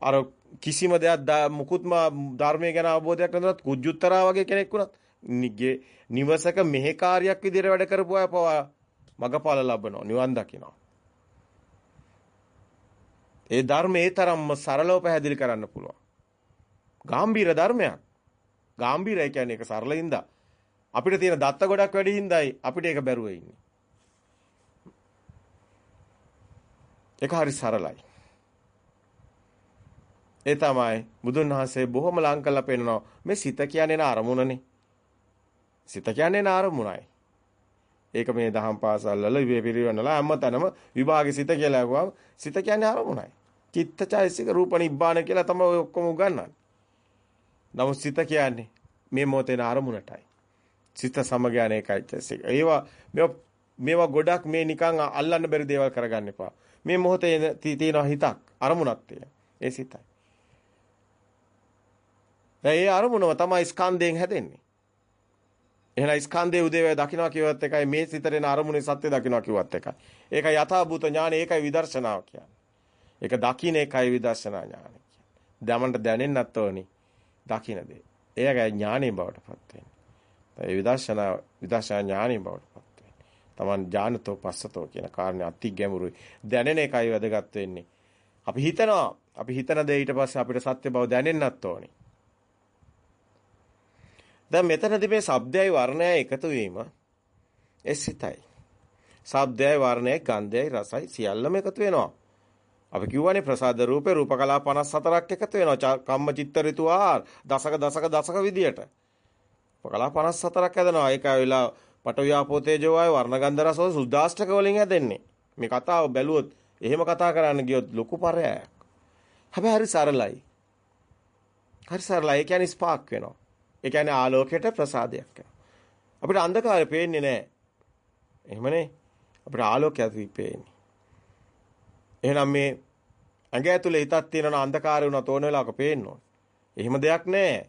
අර කිසිම දෙයක් මුකුත්ම ධර්මයේ ගැන අවබෝධයක් නැතුවත් කුජුත්තරා වගේ කෙනෙක් වුණත් නිගේ නිවසක මෙහෙ කාර්යයක් විදිහට වැඩ කරපු අය පවා මගපල ලබනවා නිවන් දකිනවා. ඒ ධර්මයේ තරම්ම සරලව පැහැදිලි කරන්න පුළුවන්. ගාම්භීර ධර්මයක්. ගාම්භීරය කියන්නේ ඒක සරල හින්දා. අපිට තියෙන දත්ත ගොඩක් වැඩි හින්දායි අපිට ඒක බැරුව ඉන්නේ. ඒක හරි සරලයි. ඒ තමයි බුදුන් වහන්සේ බොහොම ලං කරලා පෙන්නනවා මේ සිත කියන්නේ න අරමුණනේ. සිත කියන්නේ න අරමුණයි. ඒක මේ දහම් පාසල් වල පිරිවෙන්නලා හැමතැනම විභාගේ සිත කියලා අහුවම සිත කියන්නේ අරමුණයි. චිත්තචෛසික රූප නිබ්බාන කියලා තමයි ඔය ඔක්කොම උගන්වන්නේ. නමුත් සිත කියන්නේ මේ මොහොතේ අරමුණටයි. සිත සමග යන එකයි චෛතසික. ඒවා මේවා ගොඩක් මේ නිකන් අල්ලන්න බැරි දේවල් කරගන්න එපා. මේ මොහොතේ තියෙන හිතක් අරමුණක් තියෙන. ඒ සිතයි. ඒ අරමුණම තමයි ස්කන්ධයෙන් හැදෙන්නේ. එහෙනම් ස්කන්ධයේ උදේවැය දකින්නවා කියවත් එකයි මේ සිතරේන අරමුණේ සත්‍ය දකින්නවා කිව්වත් එකයි. ඒකයි යථාභූත ඥාන ඒකයි විදර්ශනාව කියන්නේ. ඒක දකින්න එකයි විදර්ශනා ඥාන කියන්නේ. දමන්ට දැනෙන්නත් ඕනි දකින්න දේ. ඒකයි ඥානෙ බවට පත් වෙන්නේ. ඒ විදර්ශනා විදර්ශනා ඥානෙ බවට පත් වෙන්නේ. Taman ඥානතෝ පස්සතෝ කියන කාරණේ අති ගැඹුරුයි. දැනෙන එකයි වැදගත් වෙන්නේ. අපි හිතනවා අපි හිතන දේ ඊට පස්සේ අපිට සත්‍ය බව දැනෙන්නත් ඕනේ. දැන් මෙතනදී මේ ශබ්දයයි වර්ණයයි එකතු වීම ඒ සිතයි. ශබ්දයයි වර්ණයයි ගන්ධයයි රසයි සියල්ලම එකතු වෙනවා. අපි කියවනේ ප්‍රසාද රූපේ රූප කලා 54ක් එකතු වෙනවා. කම්ම චිත්ත රිතුආ දසක දසක දසක විදියට. කලා 54ක් හැදෙනවා. ඒක ඇවිල්ලා පටවියාපෝ තේජෝ වායු වර්ණ ගන්ධ රස සුද්දාෂ්ටක වලින් හැදෙන්නේ. මේ කතාව බැලුවොත් එහෙම කතා කරන්න ගියොත් ලොකු පරයක්. හැබැයි හරි සරලයි. හරි සරලයි. ඒ කියන්නේ ස්පාක් වෙනවා. ඒ කියන්නේ ආලෝකයට ප්‍රසාදයක් අපිට අන්ධකාරය පේන්නේ නැහැ. එහෙමනේ. අපිට ආලෝකයක් පේන්නේ. එහෙනම් මේ ඇඟ ඇතුලේ හිතක් තියෙනවා අන්ධකාරය වුණා තෝරන වෙලාවක පේන්න ඕන. එහෙම දෙයක් නැහැ.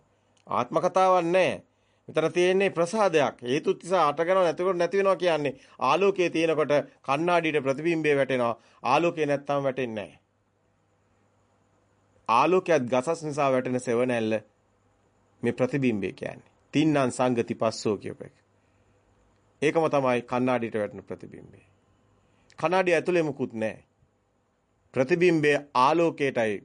ආත්ම කතාවක් නැහැ. මෙතන තියෙන්නේ ප්‍රසාදයක්. හේතු නිසා අටගෙන නැතිකොට නැති වෙනවා කියන්නේ ආලෝකයේ තියෙනකොට කණ්ණාඩියට ප්‍රතිබිම්බය වැටෙනවා. ආලෝකේ නැත්තම් වැටෙන්නේ නැහැ. ආලෝකයක් ගසස් නිසා වැටෙන සෙවණැල්ල මේ ප්‍රතිබිම්බය කියන්නේ. තින්නම් සංගති පස්සෝ කියප එක. ඒකම තමයි කණ්ණාඩියට වැටෙන ප්‍රතිබිම්බය. කණ්ණාඩිය ඇතුලේ මුකුත් නැහැ. ප්‍රතිබිම්බය ආලෝකයටයි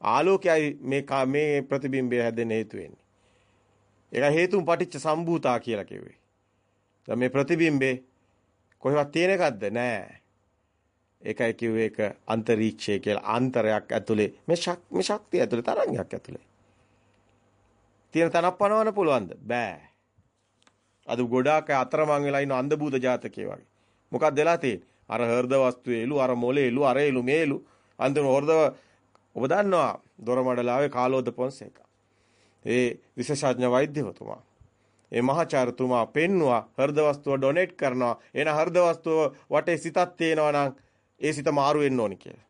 ආලෝකයයි මේ මේ ප්‍රතිබිම්බය හැදෙන්න හේතු වෙන්නේ. ඒක හේතුන් පටිච්ච සම්භූතා කියලා කිව්වේ. දැන් මේ ප්‍රතිබිම්බේ කොහෙවත් තියෙන එකක්ද? නෑ. ඒකයි කිව්වේ ඒක අන්තරීක්ෂය කියලා අන්තරයක් ඇතුලේ මේ මේ ශක්තිය ඇතුලේ තරංගයක් ඇතුලේ. තියෙන තනක් පනවන්න පුළුවන්ද? බෑ. අද ගොඩාක් අතරමං වෙලා ඉන්න අන්ධ භූත ජාතකයේ වගේ. මොකක්ද වෙලා තියෙන්නේ? අර හෘද වස්තුවේ එළු අර මොලේ එළු අර එළු මේ එළු අන්තිම හෘදව ඔබ දන්නවා දොරමඩලාවේ කාලෝද පොන්සේකා. ඒ විශේෂඥ වෛද්‍යවතුමා. ඒ මහාචාර්යතුමා පෙන්නවා හෘද වස්තුව ඩොනේට් කරනවා. එන හෘද වස්තුව වටේ සිතක් තියෙනවා නම් ඒ සිත මාරු වෙන්න ඕනි කියලා.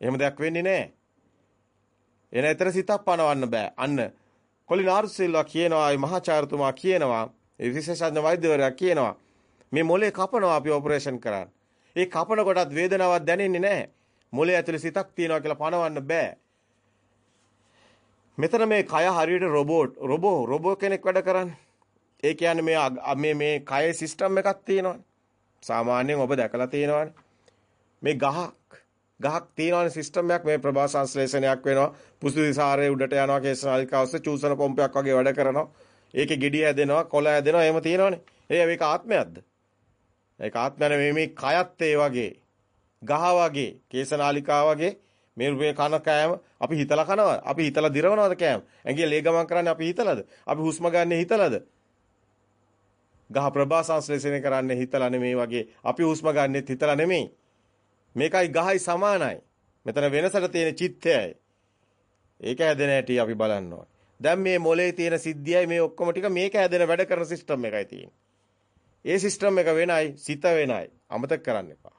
එහෙම දෙයක් වෙන්නේ නැහැ. එන ඇතර සිතක් පනවන්න බෑ. අන්න කොලින් ආර්සිල්වා කියනවා, ඒ මහාචාර්යතුමා කියනවා, ඒ විශේෂඥ වෛද්‍යවරයා කියනවා මේ මොලේ කපනවා අපි ඔපරේෂන් කරන්න. ඒ කපන කොටත් වේදනාවක් දැනෙන්නේ නැහැ. මොලේ ඇතුලේ සිතක් තියනවා කියලා පනවන්න බෑ. මෙතන මේ කය හරියට රොබෝට් රොබෝ රොබෝ කෙනෙක් වැඩ කරන්නේ. ඒ කියන්නේ මේ මේ මේ කයේ සිස්ටම් එකක් තියෙනවානේ. සාමාන්‍යයෙන් ඔබ දැකලා තියෙනවානේ. මේ ගහක් ගහක් තියෙනවානේ සිස්ටම් එකක් මේ ප්‍රභා සංශ්ලේෂණයක් වෙනවා. පුසු විසාරයේ උඩට යනවා කේශනාලිකා ඔස්සේ චූසන පොම්පයක් වගේ වැඩ කරනවා. ඒකේ ගෙඩිය හැදෙනවා, කොළ හැදෙනවා, එහෙම තියෙනවානේ. ඒ මේක ආත්මයක්ද? ඒක ආත්මය නෙමෙයි මේ කයත් ඒ වගේ. ගහ වගේ, කේසනාලිකා වගේ මේ මේ කන කෑම අපි හිතලා කනවා. අපි හිතලා දිරවනවද කෑම? ඇඟේ ලේ ගමන් කරන්නේ අපි හිතලාද? අපි හුස්ම ගන්න හිතලාද? ගහ ප්‍රභා සංශ්ලේෂණය කරන්නේ හිතලා නෙමෙයි වගේ. අපි හුස්ම ගන්නෙත් හිතලා නෙමෙයි. මේකයි ගහයි සමානයි. මෙතන වෙනසට තියෙන චිත්තයයි. ඒක හැදෙන හැටි අපි බලන්න ඕනේ. දැන් මේ මොලේ තියෙන සිද්ධියයි මේ ඔක්කොම ටික මේක හැදෙන වැඩ කරන සිස්ටම් එකයි තියෙන්නේ. ඒ සිස්ටම් එක වෙනයි, සිත වෙනයි. අමතක කරන්න එපා.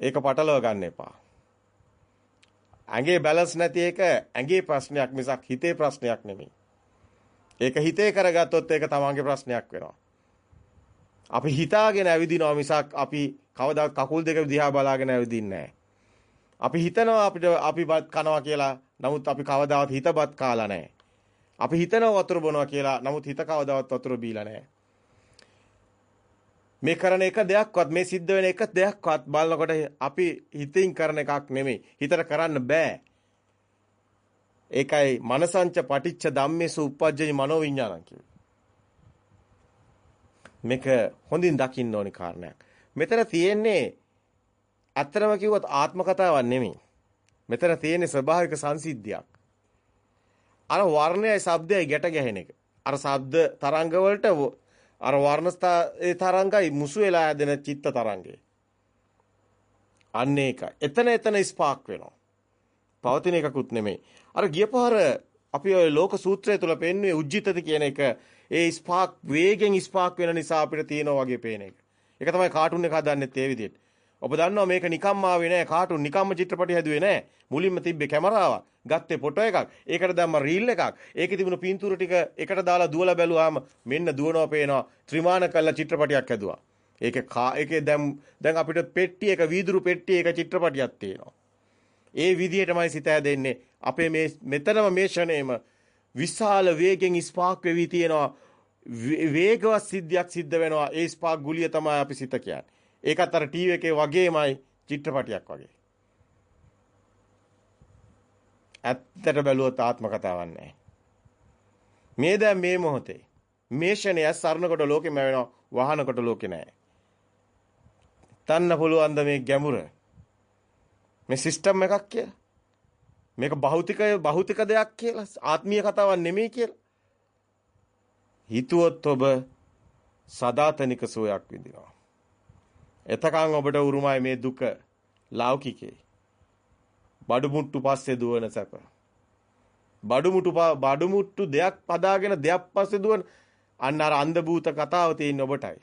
ඒක පටලව ගන්න එපා. ඇඟේ බැලන්ස් නැති එක ඇඟේ ප්‍රශ්නයක් මිසක් හිතේ ප්‍රශ්නයක් නෙමෙයි. ඒක හිතේ කරගත්තොත් ඒක තමන්ගේ ප්‍රශ්නයක් වෙනවා. අපි හිතාගෙන ඇවිදිනවා මිසක් අපි කවදා කකුල් දෙක දිහා බලාගෙන ඇවිදින්නේ නැහැ. අපි හිතනවා අපිට අපි බත් කනවා කියලා. නමුත් අපි කවදාවත් හිතබත් කාලා නැහැ. අපි හිතනවා වතුර බොනවා කියලා. නමුත් හිත කවදාවත් වතුර බීලා නැහැ. මේ කරන එක දෙයක්වත් මේ සිද්ධ වෙන එක දෙයක්වත් බලනකොට අපි හිතින් කරන එකක් නෙමෙයි. හිතට කරන්න බෑ. ඒකයි මනසංච පටිච්ච ධම්මේසු උප්පජ්ජති මනෝවිඤ්ඤාණං කියන්නේ. මේක හොඳින් දකින්න ඕනි කාරණයක්. මෙතන තියෙන්නේ ඇත්තම කිව්වොත් ආත්ම කතාවක් නෙමෙයි. මෙතන තියෙන්නේ ස්වභාවික සංසිද්ධියක්. අර වර්ණයයි ශබ්දයයි ගැට ගැහෙන එක. අර ශබ්ද තරංග වලට අර වර්ණස්ථා ඒ තරංගයි මුසු වෙලා හැදෙන චිත්ත තරංගය. අන්න ඒකයි. එතන එතන ස්පාක් වෙනවා. පවතින එකකුත් නෙමෙයි. අර ගියපාර අපි ওই ලෝක සූත්‍රය තුල පෙන්වුවේ උජ්ජිතති කියන එක ඒ ස්පාක් වේගෙන් ස්පාක් වෙන නිසා අපිට තියෙනවා වගේ පේන එක. ඒක තමයි කාටුන් එක හදන්නෙත් ඒ විදිහට. ඔබ දන්නවා මේක නිකම්ම ආවේ නෑ කාටුන් නිකම්ම චිත්‍රපටි හැදුවේ නෑ. මුලින්ම තිබ්බේ කැමරාවක්, ගත්තේ ෆොටෝ එකක්, ඒකට දැම්ම රීල් එකක්. ඒකේ තිබුණු පින්තූර ටික එකට දාලා දුවලා බැලුවාම මෙන්න දුවනවා පේනවා. ත්‍රිමාණ කළා චිත්‍රපටියක් හැදුවා. ඒකේ ඒකේ දැන් දැන් අපිට පෙට්ටි එක වීදුරු පෙට්ටි එක චිත්‍රපටියක් තියෙනවා. ඒ විදිහටමයි සිත හැදෙන්නේ. අපේ මේ මෙතනම මේ ෂණේම විශාල වේගෙන් ස්පාක් වෙවි තියෙනවා. වේගවත් සිද්ධියක් සිද්ධ වෙනවා. ඒ ස්පාක් ගුලිය තමයි අපි සිත කියන්නේ. ඒකත් අර ටීවී එකේ වගේමයි චිත්‍රපටියක් වගේ. ඇත්තට බැලුවොත් ආත්ම කතාවක් නැහැ. මේ දැන් මේ මොහොතේ මේ ෂණය සරණකොට ලෝකෙම වෙනවා වහනකොට ලෝකේ නැහැ. තන්න පුළුවන් ද මේ ගැඹුර මේ සිස්ටම් එකක් කියලා මේක භෞතිකය භෞතික දෙයක් කියලා ආත්මීය කතාවක් නෙමෙයි කියලා හිතුවොත් ඔබ සදාතනික සෝයක් විඳිනවා එතකන් ඔබට උරුමයි මේ දුක ලෞකිකේ. බඩුමුට්ටු පස්සේ දුවන සැප. බඩුමුට්ටු බඩුමුට්ටු දෙයක් පදාගෙන දෙයක් පස්සේ දුවන අන්න අර අන්ධ භූත කතාව තියෙන ඔබටයි.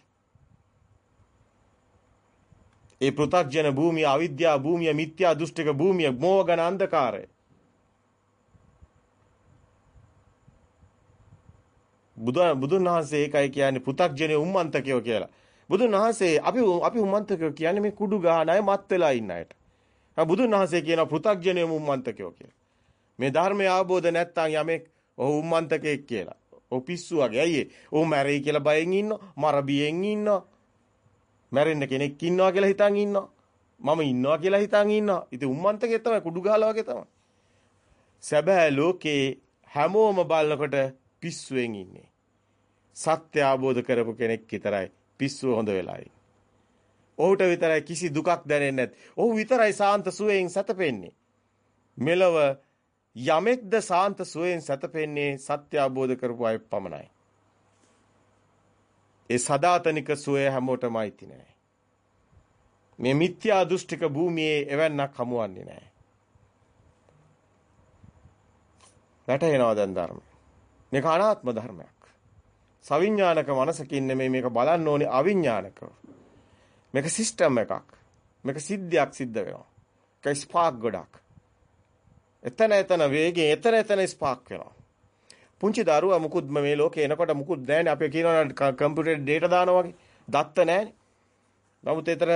ඒ පෘථග්ජන භූමිය අවිද්‍යා භූමිය මිත්‍යා දෘෂ්ටික භූමිය මෝහගන අන්ධකාරය. බුදුන් බුදුන් වහන්සේ ඒකයි කියන්නේ පෘථග්ජන උම්මන්තකයෝ කියලා. බුදුන් වහන්සේ අපි අපි උම්මන්තකයෝ කියන්නේ මේ කුඩු ගහන අය මත් වෙලා ඉන්න අයට. බුදුන් වහන්සේ කියනවා පෘථග්ජන උම්මන්තකයෝ කියලා. මේ ධර්මය අවබෝධ නැත්නම් යමෙක් ඔහු උම්මන්තකෙක් කියලා. ඔහු පිස්සු වගේ. අයියේ. ඔහු මැරෙයි කියලා බයෙන් ඉන්නවා. මර බියෙන් ඉන්නවා. මැරෙන්න කෙනෙක් ඉන්නවා කියලා හිතන් ඉන්නවා. මම ඉන්නවා කියලා හිතන් ඉන්නවා. ඉතින් උම්මන්තකේ තමයි කුඩු ගහලා වගේ තමයි. සැබෑ ලෝකේ හැමෝම බලනකොට පිස්සුවෙන් ඉන්නේ. සත්‍ය අවබෝධ කරපු කෙනෙක් විතරයි පිස්සුව හොඳ වෙලා ඔහුට විතරයි කිසි දුකක් දැනෙන්නේ නැත්. ඔහු විතරයි සාන්ත සුවයෙන් සැතපෙන්නේ. මෙලව යමෙක්ද සාන්ත සුවයෙන් සැතපෙන්නේ සත්‍ය අවබෝධ කරපු අය පමණයි. ඒ සදාතනික සුවය හැමෝටම අයිති නෑ. මේ මිත්‍යා දෘෂ්ටික භූමියේ එවන්නක් හමුවන්නේ නෑ. වැටහෙනවා දැන් ධර්ම. මේක අනාත්ම ධර්මයක්. සවිඥානික මනසකින් නෙමෙයි මේක බලන්න ඕනේ අවිඥානිකව. මේක සිස්ටම් එකක්. මේක සිද්ධියක් සිද්ධ වෙනවා. ඒක ස්පාක් ගොඩක්. එතන එතන වේගයෙන් එතන එතන ස්පාක් වෙනවා. පුංචි දරුවා මුකුත් මේ ලෝකේ එනකොට මුකුත් නැහැනේ. අපි කියනවා කම්පියුටර් ඩේටා දානවා වගේ. දත්ත නැහැනේ. නමුත් ඒතර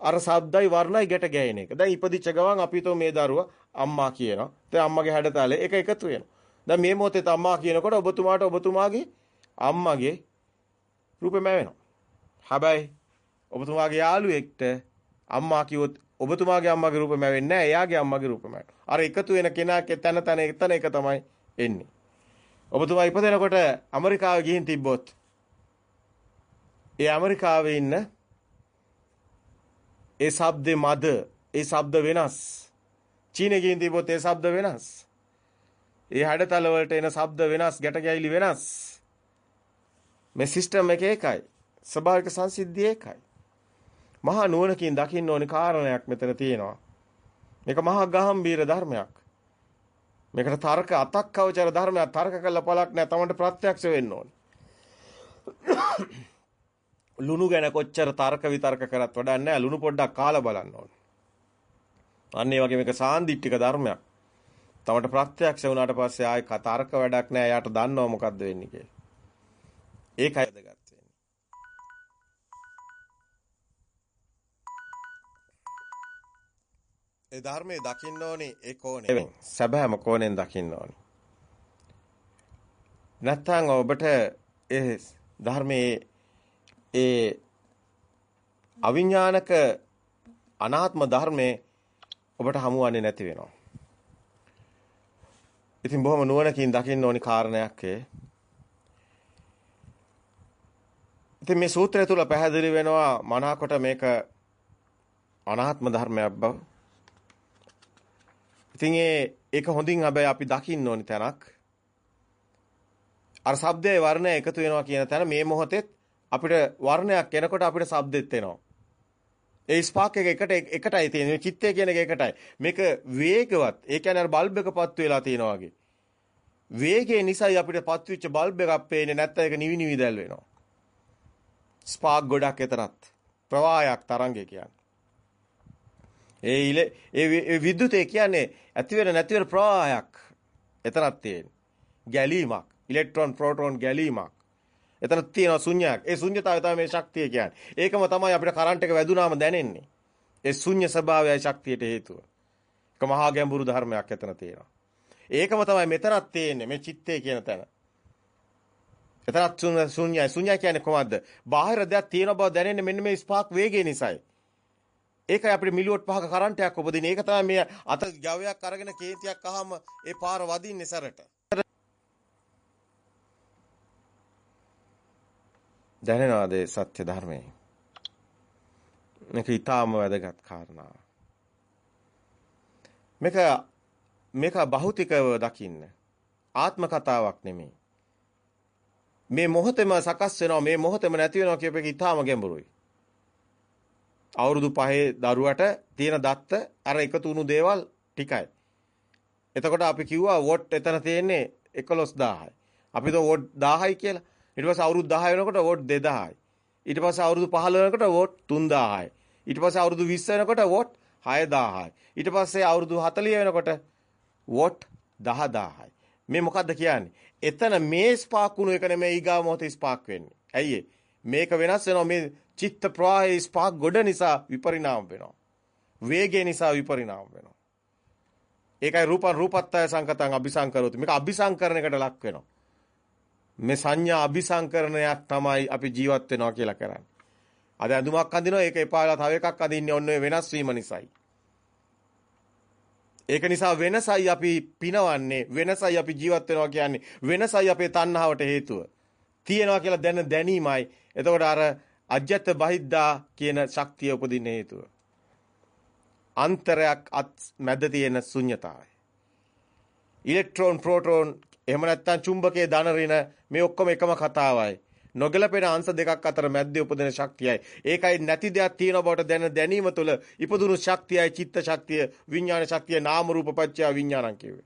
අර ශබ්දයි වර්ණයි ගැට ගැහෙන එක. දැන් ඉපදිච්ච ගමන් අපි તો මේ දරුවා අම්මා කියනවා. දැන් අම්මගේ හැඩතලේ ඒක එකතු වෙනවා. දැන් මේ මොහොතේ අම්මා කියනකොට ඔබතුමාට ඔබතුමාගේ අම්මගේ රූපෙම වෙනවා. හැබැයි ඔබතුමාගේ යාළුවෙක්ට අම්මා කිව්වොත් ඔබතුමාගේ අම්මගේ රූපෙම වෙන්නේ නැහැ. එයාගේ අම්මගේ රූපෙම අර එකතු වෙන කෙනා තැන තැන එතන එක තමයි එන්නේ. ඔබතුමා ඉපදෙනකොට ඇමරිකාවේ ගිහින් තිබ්බොත් ඒ ඇමරිකාවේ ඉන්න ඒ ශබ්දේ මද ඒ ශබ්ද වෙනස් චීනේ ගිහින් තිබ්බොත් ඒ ශබ්ද වෙනස් ඒ හැඩතල වලට එන ශබ්ද වෙනස් ගැට ගැහිලි වෙනස් මේ සිස්ටම් එක එකයි ස්වභාවික සංසිද්ධිය එකයි මහා නුවණකින් දකින්න ඕනේ කාරණයක් මෙතන තියෙනවා මේක මහා ගාම්භීර ධර්මයක් මේකට තර්ක අතක්කවචර ධර්මයක් තර්ක කළ පළක් නැහැ. තමන්ට ප්‍රත්‍යක්ෂ වෙන්න ඕනේ. ලුණු ගැන කොච්චර තර්ක විතර්ක කරත් වැඩක් නැහැ. ලුණු පොඩ්ඩක් කාලා බලන්න ඕනේ. අන්න ඒ වගේ මේක සාන්දිටික ධර්මයක්. තමන්ට ප්‍රත්‍යක්ෂ වුණාට පස්සේ ආයි තර්ක වැඩක් නැහැ. එයාට දන්නව මොකද්ද වෙන්නේ කියලා. ඒකයි වැදගත්. ඒ ධර්මයේ දකින්න ඕනේ ඒ කෝණයෙන්. සැබෑම කෝණයෙන් දකින්න ඕනේ. නැත්තම් ඔබට ඒ ධර්මයේ ඒ අවිඥානික අනාත්ම ධර්මයේ ඔබට හමුවන්නේ නැති වෙනවා. ඉතින් බොහොම නුවණකින් දකින්න ඕනි කාරණයක් ඒ. ඉතින් මේ සූත්‍රය තුල පැහැදිලි වෙනවා මනාකොට මේක අනාත්ම ධර්මයක් බව. ඉතින් ඒ ඒක හොඳින් හැබැයි අපි දකින්න ඕනි තැනක්. අර ශබ්දයේ වර්ණය එකතු වෙනවා කියන තැන මේ මොහොතෙත් අපිට වර්ණයක් එනකොට අපිට ශබ්දෙත් එනවා. ඒ ස්පාක් එක එකට එකටයි තියෙන්නේ. චිත්තය කියන එක එකටයි. මේක වේගවත්. ඒ කියන්නේ අර බල්බ් එකපත් වෙලා තියෙනවා වගේ. වේගය නිසායි අපිට පත්විච්ච බල්බ් එකක් පේන්නේ නැත්නම් ඒක නිවි නිවි දැල් වෙනවා. ස්පාක් ගොඩක් එතරත් ප්‍රවාහයක් තරංගය කියන්නේ. ඒ ඉල ඒ විද්‍යුතය කියන්නේ ඇති වෙන නැති වෙන ප්‍රවාහයක් එතරත් තියෙන. ගැලීමක්, ඉලෙක්ට්‍රෝන ප්‍රෝටෝන ගැලීමක්. එතන තියෙනවා ශුන්‍යයක්. ඒ ශුන්‍යතාවය තමයි මේ ශක්තිය කියන්නේ. ඒකම තමයි අපිට කරන්ට් එක වැදුනාම දැනෙන්නේ. ඒ ශුන්‍ය ස්වභාවයයි ශක්තියට හේතුව. ඒක මහා ගැඹුරු ධර්මයක් එතන තියෙනවා. ඒකම තමයි මෙතනත් තියෙන්නේ මේ චිත්තය කියන තැන. එතනත් ශුන්‍යයි. ශුන්‍යයි කියන්නේ කොහොමද? බාහිර දෙයක් තියෙන බව දැනෙන්නේ මෙන්න මේ ස්පාක් වේගය නිසායි. ඒකයි අපිට මිලිවොට් පහක කරන්ට් එකක් උපදින්නේ. ඒක තමයි මේ අත ජවයක් අරගෙන කේන්තියක් අහම ඒ පාර වදින්නේ සැරට. දැනෙනවාද සත්‍ය ධර්මයේ? මේක ඊටාම වැදගත් කාරණා. මේක මේක භෞතිකව දකින්න. ආත්ම කතාවක් නෙමෙයි. මේ මොහොතේම සකස් වෙනවා මේ මොහොතේම නැති වෙනවා කියප එක ඊටාම ගැඹුරුයි. අවුරුදු 5 දරුවට තියෙන දත්ත අර එකතු වුණු දේවල් ටිකයි. එතකොට අපි කිව්වා වොට් එතන තියෙන්නේ 11000යි. අපි તો වොට් 1000යි කියලා. ඊට පස්සේ අවුරුදු 10 වෙනකොට වෝට් 2000යි. ඊට පස්සේ අවුරුදු 15 වෙනකොට වෝට් 3000යි. ඊට පස්සේ අවුරුදු 20 වෙනකොට වෝට් 6000යි. ඊට පස්සේ අවුරුදු 40 වෙනකොට වෝට් 10000යි. මේ මොකද්ද කියන්නේ? එතන මේ ස්පාක් වුණු එක නෙමෙයි ඊගාව මොහොතේ ස්පාක් වෙන්නේ. ඇයි මේක වෙනස් වෙනවා මේ චිත්ත ප්‍රවාහයේ ස්පාක් ගොඩ නිසා විපරිණාම වෙනවා. වේගය නිසා විපරිණාම වෙනවා. ඒකයි රූප රූපත්තය සංකතං අபிසංකරොත් මේක අபிසංකරණයකට ලක් වෙනවා. මේ සංඥා අபிසංකරණයක් තමයි අපි ජීවත් වෙනවා කියලා කරන්නේ. අද ඇඳුමක් අඳිනවා ඒක එපාලා තව එකක් අඳින්නේ ඔන්න ඔය වෙනස් වීම නිසායි. ඒක නිසා වෙනසයි අපි පිනවන්නේ වෙනසයි අපි ජීවත් වෙනවා කියන්නේ වෙනසයි අපේ තණ්හාවට හේතුව. තියෙනවා කියලා දැන දැනීමයි. එතකොට අර අජ්‍යත් බහිද්දා කියන ශක්තිය උපදින්න හේතුව. අන්තරයක් අත් මැද තියෙන ශුන්්‍යතාවය. ඉලෙක්ට්‍රෝන ප්‍රෝටෝන එහෙම නැත්නම් චුම්බකයේ ධන ඍණ මේ ඔක්කොම එකම කතාවයි. නොගැලපෙන අංශ දෙකක් අතර මැද්දේ උපදින ශක්තියයි. ඒකයි නැති දෙයක් තියෙන බවට දැන දැනීම තුළ ඉපදුණු ශක්තියයි චිත්ත ශක්තිය, විඥාන ශක්තිය, නාම රූප පත්‍ය විඥානං කියවේ.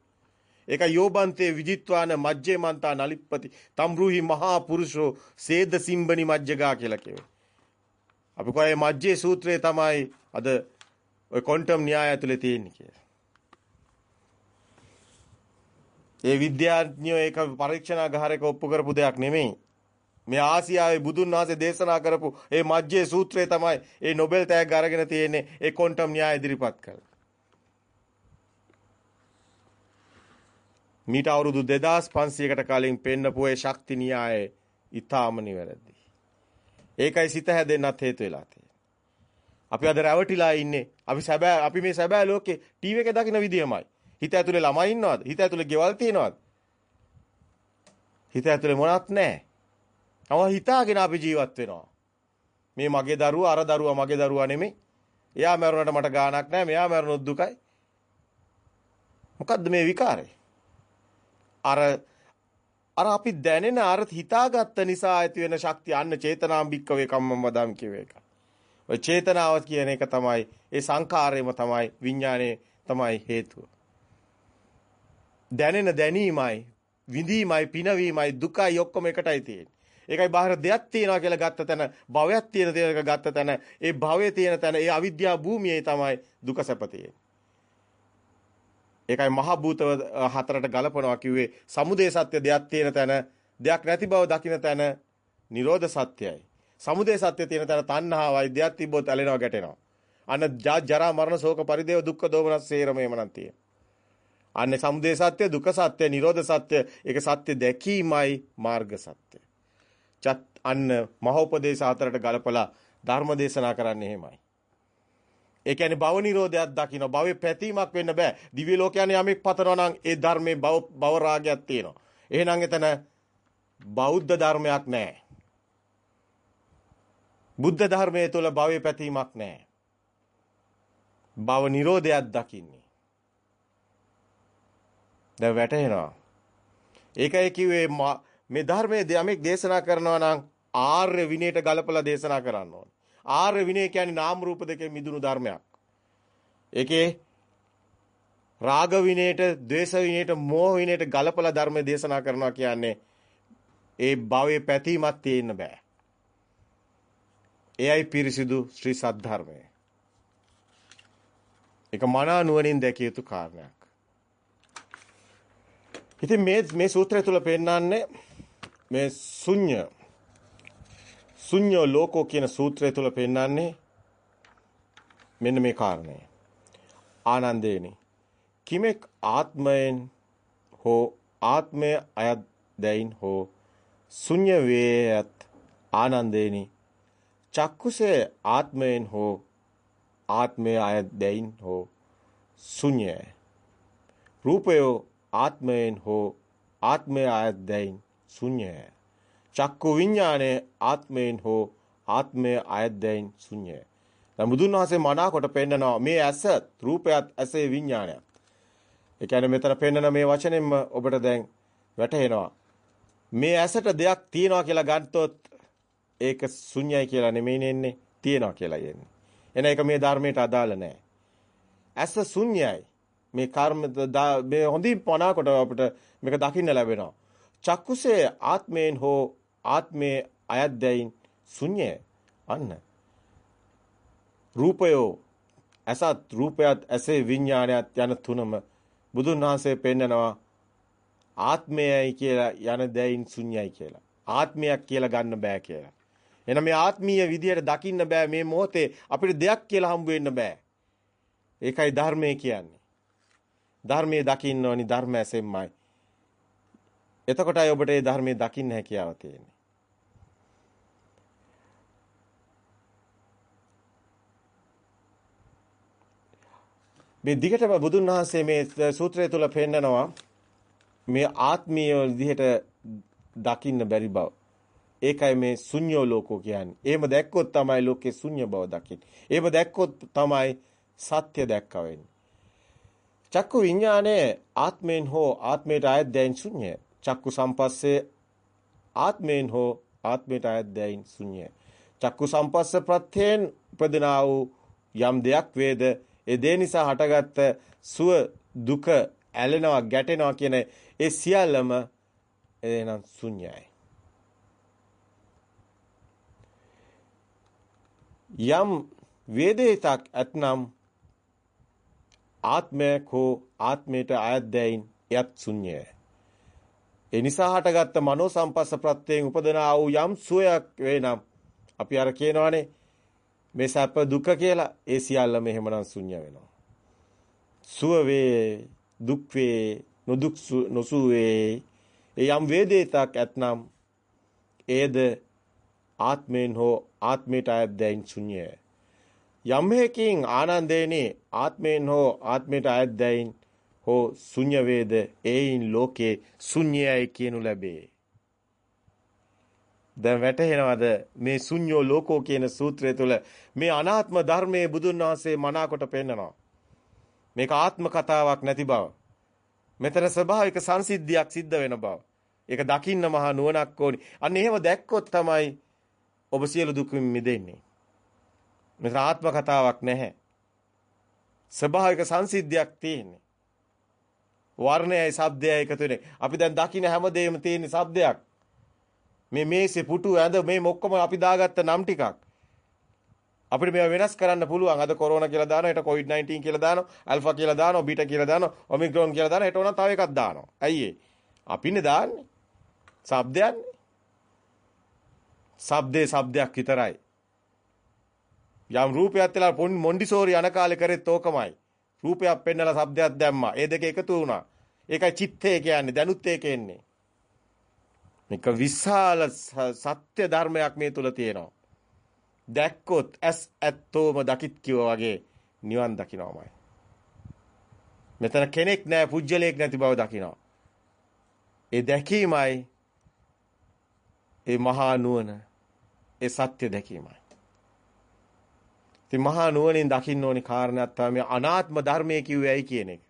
ඒක යෝබන්තේ විජිත්වාන මජ්ජේමන්තා නලිප්පති තම්රුහි මහා පුරුෂෝ සේද සිම්බනි මජ්ජගා කියලා කියවේ. අපි කොහේ මජ්ජේ සූත්‍රයේ තමයි අද ඔය ක්වොන්ටම් න්‍යාය ඇතුලේ තියෙන්නේ කියලා. ඒ විද්‍යාඥයෝ ඒක පරීක්ෂණාගාරයක ඔප්පු කරපු දෙයක් නෙමෙයි. මේ ආසියාවේ බුදුන් වහන්සේ දේශනා කරපු ඒ මජ්ජේ සූත්‍රය තමයි ඒ නොබෙල් තෑග්ග අරගෙන තියෙන්නේ ඒ ක්වොන්ටම් න්‍යාය ඉදිරිපත් කරලා. මීට අවුරුදු 2500කට කලින් පෙන්නපු ඒ ශක්ති න්‍යාය ඊටාම නිවැරදි. ඒකයි සිත හැදෙන්නත් හේතු වෙලා තියෙන්නේ. අපි අද රැවටිලා ඉන්නේ. අපි සැබෑ අපි මේ සැබෑ ලෝකේ ටීවී එකේ දකින විදියමයි. හිත ඇතුලේ ළමයි ඉන්නවද? හිත ඇතුලේ ගෙවල් තියෙනවද? හිත ඇතුලේ මොනවත් නැහැ. තව හිතාගෙන අපි ජීවත් වෙනවා. මේ මගේ දරුවා අර දරුවා මගේ දරුවා නෙමෙයි. එයා මැරුණාට මට ගාණක් නැහැ. මෙයා මැරුණොත් දුකයි. මොකද්ද මේ විකාරය? අර අර අපි දැනෙන අර හිතාගත්ත නිසා ඇති වෙන ශක්තිය අන්න චේතනාම්බික්ක වේ කම්මම වදාම් කියව එක. ඔය චේතනාව කියන එක තමයි ඒ සංඛාරයම තමයි විඥානයේ තමයි හේතුව. දැනෙන දැනීමයි විඳීමයි පිනවීමයි දුකයි ඔක්කොම එකටයි තියෙන්නේ. ඒකයි බාහිර දෙයක් තියනවා කියලා ගත්ත තැන භවයක් තියෙන දේක ගත්ත තැන ඒ භවයේ තියෙන තැන ඒ අවිද්‍යා භූමියේ තමයි දුක සැප ඒකයි මහ භූත හතරට ගලපනවා කිව්වේ සමුදේ සත්‍ය දෙයක් තියෙන තැන දෙයක් නැති බව දකින තැන නිරෝධ සත්‍යයි. සමුදේ සත්‍ය තියෙන තැන තණ්හාවයි දෙයක් තිබ්බොත් ඇලෙනවා ගැටෙනවා. අන්න ජරා මරණ ශෝක පරිදේව දුක්ඛ දෝමනස් සේරම එමනම් තියෙනවා. අන්නේ සමුදය සත්‍ය, දුක සත්‍ය, නිරෝධ සත්‍ය, ඒක සත්‍ය දැකීමයි මාර්ග සත්‍ය. චත් අන්න මහෝපදේශ හතරට ගලපලා ධර්ම දේශනා කරන්නේ එහෙමයි. ඒ කියන්නේ භව නිරෝධයක් දකින්න භවෙ පැතීමක් වෙන්න බෑ. දිව්‍ය ලෝකයන් යමෙක් පතනවා නම් ඒ ධර්මයේ භව භව රාගයක් තියෙනවා. එහෙනම් එතන බෞද්ධ ධර්මයක් නැහැ. බුද්ධ ධර්මයේ තුල භවයේ පැතීමක් නැහැ. භව නිරෝධයක් දකින්නේ. දැන් වැටහෙනවා. ඒකයි කිව්වේ මේ ධර්මයේ යමෙක් දේශනා කරනවා නම් ආර්ය විනයට ගලපලා දේශනා කරන්න ඕනේ. ආර්ය විනය කියන්නේ නාම රූප දෙකේ මිදුණු ධර්මයක්. ඒකේ රාග විනයට, ද්වේෂ විනයට, මෝහ විනයට ගලපලා ධර්ම දේශනා කරනවා කියන්නේ ඒ භවයේ පැතීමක් තියෙන්න බෑ. එයයි පිරිසිදු ශ්‍රී සද්ධර්මය. ඒක මනා නුවණින් දැකිය යුතු කාරණයක්. ඉතින් මේ මේ සූත්‍රය තුල පෙන්නන්නේ මේ ශුන්‍ය ශුන්‍ය ලෝකෝ කියන සූත්‍රය තුල පෙන්නන්නේ මෙන්න මේ කාරණය. ආනන්දේනි කිමෙක් ආත්මයෙන් හෝ ආත්මය අයත් දැයින් හෝ ශුන්‍ය වේයත් ආනන්දේනි චක්කුසේ ආත්මයෙන් හෝ ආත්මය අයත් දැයින් හෝ ශුන්‍යයි රූපය ආත්මයෙන් හෝ ආත්මය අයත් දැයින් ශුන්‍යයි චක්කු විඥානයේ ආත්මයෙන් හෝ ආත්මය අයත් දැයින් ශුන්‍යයි දැන් බුදුන් වහන්සේ මනාකොට පෙන්නනවා මේ ඇස රූපයත් ඇසේ විඥානයත් ඒ කියන්නේ මෙතන පෙන්නන මේ වචනෙන්ම ඔබට දැන් වැටහෙනවා. මේ ඇසට දෙයක් තියනවා කියලා ගත්තොත් ඒක ශුන්‍යයි කියලා නෙමෙයි නෙන්නේ තියනවා කියලා යන්නේ. එන එක මේ ධර්මයට අදාළ නැහැ. ඇස ශුන්‍යයි. මේ කර්ම මේ හොඳින් පනාකොට අපිට මේක දකින්න ලැබෙනවා. චක්කුසේ ආත්මයෙන් හෝ ආත්මයේ අයද්දයින් ශුන්‍යයි. අන්න. රූපයෝ අසත් රූපයත් ඇසේ විඥානයත් යන තුනම බුදුන් වහන්සේ පෙන්නනවා ආත්මයයි කියලා යන දෙයින් ශුන්‍යයි කියලා. ආත්මයක් කියලා ගන්න බෑ කියලා. එහෙනම් මේ ආත්මීය විදියට දකින්න බෑ මේ මොහොතේ අපිට දෙයක් කියලා හම්බ වෙන්න බෑ. ඒකයි ධර්මය කියන්නේ. ධර්මයේ දකින්න ඕනි ධර්ම ඇසෙන්මයි. එතකොටයි ඔබට මේ ධර්මයේ දකින්න හැකියාව තියෙන්නේ. මේ දිගටම බුදුන් වහන්සේ මේ සූත්‍රය තුල පෙන්නනවා මේ ආත්මීය විදිහට දකින්න බැරි බව. ඒකයි මේ ශුන්‍යෝ ලෝකෝ කියන්නේ. එහෙම දැක්කොත් තමයි ලෝකේ ශුන්‍ය බව දකින්නේ. එහෙම දැක්කොත් තමයි සත්‍ය දැක්කා වෙන්නේ. චක්කු විඥානයේ ආත්මයෙන් හෝ ආත්මයට ආයත් දැයින් ශුන්‍යයි. චක්කු සම්පස්සේ ආත්මයෙන් හෝ ආත්මයට ආයත් දැයින් ශුන්‍යයි. චක්කු සම්පස්ස ප්‍රත්‍යයෙන් උපදිනා වූ යම් දෙයක් වේද ඒ දේ නිසා හටගත්ත සුව දුක ඇලෙනවා ගැටෙනවා කියන ඒ සියල්ලම එනම් ශුන්‍යයි. යම් වේදිතක් ඇතනම් ආත්මයක් හෝ ආත්මයට අයද්දැයින් යත් ශුන්‍යයි. ඒ නිසා හටගත්ත මනෝ සම්පස්ස ප්‍රත්‍යයෙන් උපදනා වූ යම් සුවයක් වේනම් අපි අර කියනවානේ මේ සැප දුක කියලා ඒ සියල්ලම එහෙමනම් ශුන්‍ය වෙනවා. සුව වේ දුක් වේ නොදුක් නොසු වේ ඒ යම් වේදේතක් ඇතනම් ඒද ආත්මෙන් හෝ ආත්මයට අයත් දැයින් ශුන්‍යය. යම් හේකින් ආනන්දේනි ආත්මෙන් හෝ ආත්මයට අයත් දැයින් හෝ ශුන්‍ය වේද ඒයින් ලෝකේ ශුන්‍යයි කියනු ලැබේ. දැන් වැටහෙනවද මේ ශුන්‍යෝ ලෝකෝ කියන සූත්‍රය තුළ මේ අනාත්ම ධර්මයේ බුදුන් වහන්සේ මනාකොට පෙන්නනවා. මේක ආත්ම කතාවක් නැති බව. මෙතන ස්වභාවික සංසිද්ධියක් සිද්ධ වෙන බව. ඒක දකින්න මහා නුවණක් ඕනි. අන්න එහෙම දැක්කොත් තමයි ඔබ සියලු දුකින් මිදෙන්නේ. මෙතන ආත්ම කතාවක් නැහැ. ස්වභාවික සංසිද්ධියක් තියෙන්නේ. වර්ණයයි ශබ්දයයි එකතු වෙන. අපි දැන් දකින හැමදේම තියෙන ශබ්දයක්. මේ මේසේ පුටු ඇඳ මේ මොක්කම අපි දාගත්ත නම් ටිකක්. අපිට මේවා වෙනස් කරන්න පුළුවන්. අද කොරෝනා කියලා දානවා, ඊට කොවිඩ් 19 කියලා දානවා, ඇල්ෆා කියලා දානවා, බීටා කියලා දානවා, ඔමික්‍රෝන් කියලා දානවා, ඊට ඕන තව එකක් දානවා. ඇයි ඒ? අපිනේ දාන්නේ. ශබ්දයන්නේ. ශබ්දේ ශබ්දයක් විතරයි. යම් රූපයක් වෙලා මොන්ඩිසෝරි අන කාලේ කරෙත් ඕකමයි. රූපයක් පෙන්නලා શબ્දයක් දැම්මා ඒ දෙක එකතු වුණා ඒකයි චිත්තය කියන්නේ දැනුත් ඒකේ එන්නේ මේක විශාල සත්‍ය ධර්මයක් මේ තුල තියෙනවා. දැක්කොත් ඇස් ඇත්තෝම දකිත් කිව්වා වගේ නිවන් දකින්නමයි. මෙතන කෙනෙක් නැහැ පුජ්‍යලයක් නැති බව දකිනවා. ඒ දැකීමයි ඒ මහා නුවණ ඒ සත්‍ය දැකීමයි. ඉතින් මහා නුවණින් දකින්න ඕනි කාරණයක් තමයි අනාත්ම ධර්මයේ කිව්වේ ඇයි කියන එක.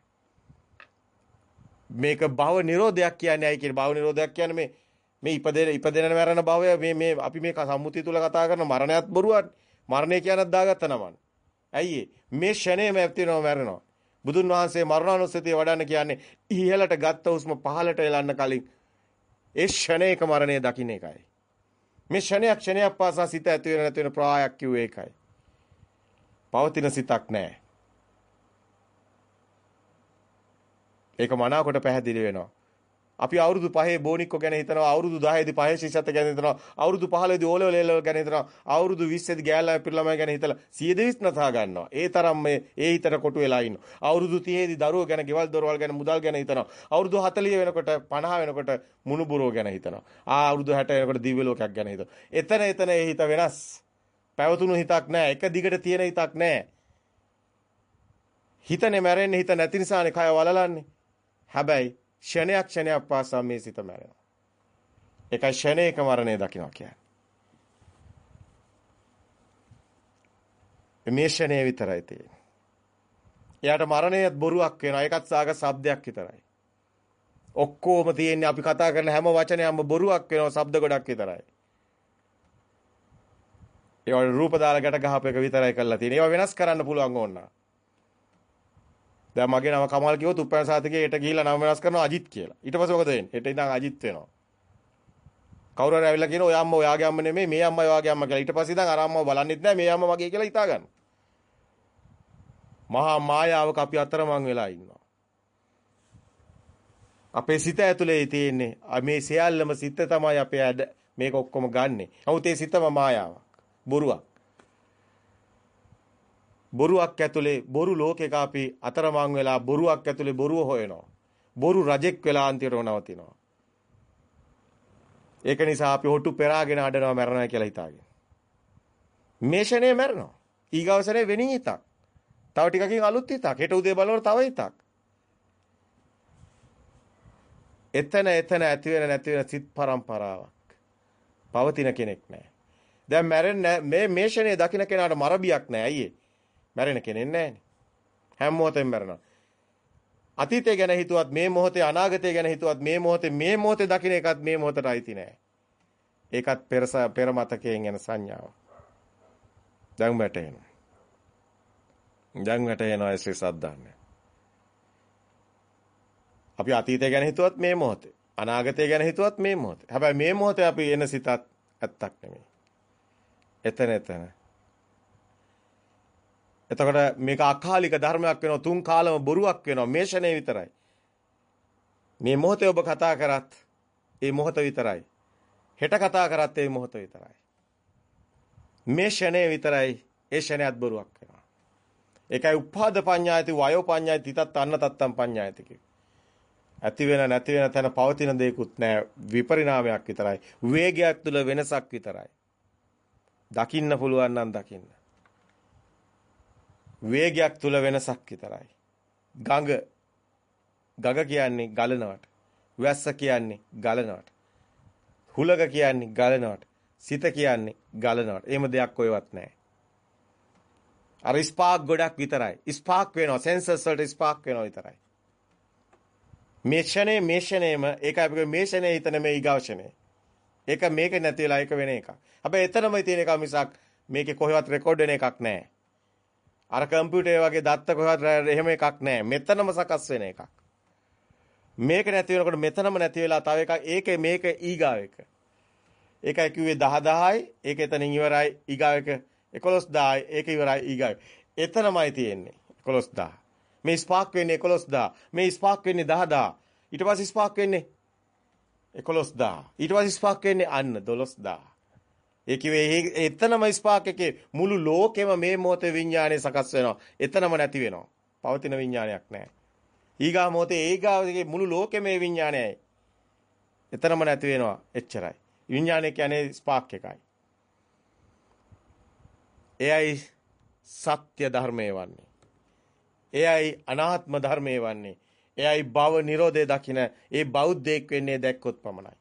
මේක භව නිරෝධයක් කියන්නේ ඇයි කියන භව නිරෝධයක් කියන්නේ මේ මේ ඉපදෙන ඉපදෙන මරණ භවය මේ මේ අපි මේ සම්මුතිය තුල කතා කරන මරණයත් බොරුවක් මරණය කියනක් දාගත්ත නමන. ඇයි මේ ෂණේම ඇතිවෙනව මැරෙනවා. බුදුන් වහන්සේ මරණානුස්සතිය වඩන්න කියන්නේ ඉහළට ගත්ත උස්ම පහළට එලන්න කලින් ඒ ෂණේක මරණය දකින්න එකයි. මේ ෂණයක් ෂණයක් පාසා සිත ඇති වෙන නැති වෙන ප්‍රායක් කිව්වේ ඒකයි. පවතින සිතක් නැහැ. ඒක මනාකොට පැහැදිලි වෙනවා. අපි අවුරුදු 5 බෝනික්කෝ ගැන හිතනවා අවුරුදු 10 දී පහේ ශිෂ්‍යත්ව ගැන හිතනවා අවුරුදු 15 දී ඕලෙවල් එල්ලවල් ගැන හිතනවා අවුරුදු 20 දී ගෑල්ලා පිරිළමයි ගැන හිතලා 120 නතා ගන්නවා. ඒ තරම් මේ ඒ හිතට කොටු වෙලා ඉන්නවා. අවුරුදු 30 දී දරුවෝ ගැන ගෙවල් දොරවල් ගැන මුදල් ගැන හිතනවා. අවුරුදු 40 වෙනකොට 50 වෙනකොට මුණුබුරෝ ගැන හිතනවා. ආ අවුරුදු 60 වෙනකොට දිව්‍ය ලෝකයක් ගැන හිතනවා. එතන එතන ඒ හිත වෙනස්. පැවතුණු හිතක් නැහැ. එක දිගට තියෙන හිතක් නැහැ. හිතනේ මැරෙන්නේ හිත නැති නිසානේ කය වලලන්නේ. හැබැයි ෂණයක් ෂණයක් පාසා මේ සිත මැරෙනවා. ඒකයි ෂණේක මරණය දකින්නවා කියන්නේ. මේ ෂණේ විතරයි තියෙන්නේ. එයාට මරණයත් බොරුවක් වෙනවා. ඒකත් සාග શબ્දයක් විතරයි. ඔක්කොම තියෙන්නේ අපි කතා කරන හැම වචනයක්ම බොරුවක් වෙනවා. શબ્ද ගොඩක් විතරයි. ඒවල රූප දාලා ගැට ගහප එක විතරයි කරලා තියෙන්නේ. ඒවා වෙනස් කරන්න පුළුවන් ඕන. දැන් මගේ නම කමල් කිව්වොත් උපැන්න සාතිකේ හෙට ගිහිල්ලා නම වෙනස් කරනවා අජිත් කියලා. ඊට පස්සේ මොකද වෙන්නේ? හෙට ඉඳන් අජිත් වෙනවා. කවුරු හරි ඇවිල්ලා කියනවා ඔය අම්මා ඔයාගේ අම්මා නෙමෙයි මේ අම්මා ඔයාගේ අම්මා කියලා. ඊට පස්සේ ඉඳන් අර අම්මව බලන්නෙත් නැහැ මේ අම්මා මගේ කියලා හිතා ගන්නවා. මහා මායාවක අපි අතරමං වෙලා ඉන්නවා. අපේ සිත ඇතුලේ තියෙන්නේ මේ සියල්ලම සිත තමයි අපේ ඇද මේක ඔක්කොම ගන්නෙ. නමුත් ඒ සිතම මායාවක්. බොරුවක්. බොරුවක් ඇතුලේ බොරු ලෝකෙක අපි අතරමං වෙලා බොරුවක් ඇතුලේ බොරුව හොයනවා. බොරු රජෙක් වෙලා අන්තිමට නවතිනවා. ඒක නිසා අපි හොටු පෙරාගෙන අඬනවා මැරෙනවා කියලා හිතාගෙන. මේෂනේ මැරෙනවා. ඊගවසරේ වෙනින් හිතක්. තව ටිකකින් අලුත් හිතක්. හෙට උදේ බලනකොට තව හිතක්. එතන එතන ඇති වෙන නැති වෙන සිත් පරම්පරාවක්. පවතින කෙනෙක් නැහැ. දැන් මැරෙන්නේ මේ මේෂනේ දකින්න කෙනාට මරබියක් නැහැ අයියේ. මැරෙන කෙනෙක් නැහැනේ. හැම මොහොතෙම මැරෙනවා. අතීතය ගැන හිතුවත් මේ මොහොතේ අනාගතය ගැන හිතුවත් මේ මොහොතේ මේ මොහොතේ දකින්න එකත් මේ මොහොතට අයිති නෑ. ඒකත් පෙර පෙර මතකයෙන් එන සංඥාව. දැන් වැටෙනවා. දැන් වැටෙනවා ඒ සද්දාන්නේ. අපි අතීතය ගැන හිතුවත් මේ මොහොතේ අනාගතය ගැන හිතුවත් මේ මොහොතේ. හැබැයි මේ මොහොතේ අපි එන සිතත් ඇත්තක් නෙමෙයි. එතන එතන එතකොට මේක අකාලික ධර්මයක් වෙනවා තුන් කාලම බොරුවක් වෙනවා මේ ෂනේ විතරයි. මේ මොහොතේ ඔබ කතා කරත් ඒ මොහොත විතරයි. හෙට කතා කරත් ඒ මොහොත විතරයි. මේ ෂනේ විතරයි ඒ ෂනයත් බොරුවක් වෙනවා. ඒකයි උපාද පඤ්ඤායති වයෝ පඤ්ඤායති තත් අන්න තත්තම් පඤ්ඤායති කිව්වේ. ඇති වෙන නැති වෙන තැන පවතින දෙයක්වත් නැහැ විපරිණාමයක් විතරයි. වේගයක් තුල වෙනසක් විතරයි. දකින්න පුළුවන් නම් දකින්න. වේගයක් තුල වෙනසක් විතරයි. ගඟ ගඟ කියන්නේ ගලනවට. වැස්ස කියන්නේ ගලනවට. හුලක කියන්නේ ගලනවට. සිත කියන්නේ ගලනවට. එහෙම දෙයක් කොහෙවත් නැහැ. අර ස්පාක් ගොඩක් විතරයි. ස්පාක් වෙනවා. සෙන්සර්ස් වලට ස්පාක් වෙනවා විතරයි. මේෂනේ මේෂනේම ඒක අපි මේෂනේ හිතන මේ ඊගවෂනේ. ඒක මේක නැති වෙලා ඒක වෙන එකක්. හැබැයි එතනම තියෙන එක මිසක් මේකේ කොහෙවත් රෙකෝඩ් වෙන එකක් නැහැ. අර කම්පියුටර් වගේ දත්ත කොහෙවත් එහෙම එකක් නැහැ. මෙතනම සකස් වෙන එකක්. මේක නැති වෙනකොට මෙතනම නැති වෙලා තව එකක් ඒකේ මේක ඊගාව එක. ඒකයි කිව්වේ 10 10යි. ඒක එතනින් ඉවරයි. ඊගාව එක 11000යි. ඒක ඉවරයි ඊගාව. එතනමයි තියෙන්නේ 11000. මේ ස්පාක් වෙන්නේ 11000. මේ ස්පාක් වෙන්නේ 10000. ඊට පස්සේ ස්පාක් වෙන්නේ 11000. ඊට පස්සේ ස්පාක් වෙන්නේ අන්න 12000. ඒ කිව්වේ එතනම ස්පාක් එකේ මුළු ලෝකෙම මේ මොහොතේ විඥානය සකස් වෙනවා. එතනම නැති වෙනවා. පවතින විඥානයක් නැහැ. ඊගා මොහොතේ ඊගාගේ මුළු ලෝකෙම මේ විඥානයයි. එතනම නැති වෙනවා. එච්චරයි. විඥානය කියන්නේ ස්පාක් එකයි. එයයි සත්‍ය ධර්මයේ වන්නේ. එයයි අනාත්ම ධර්මයේ වන්නේ. එයයි භව නිරෝධය දකින ඒ බෞද්ධයෙක් වෙන්නේ දැක්කොත් පමණයි.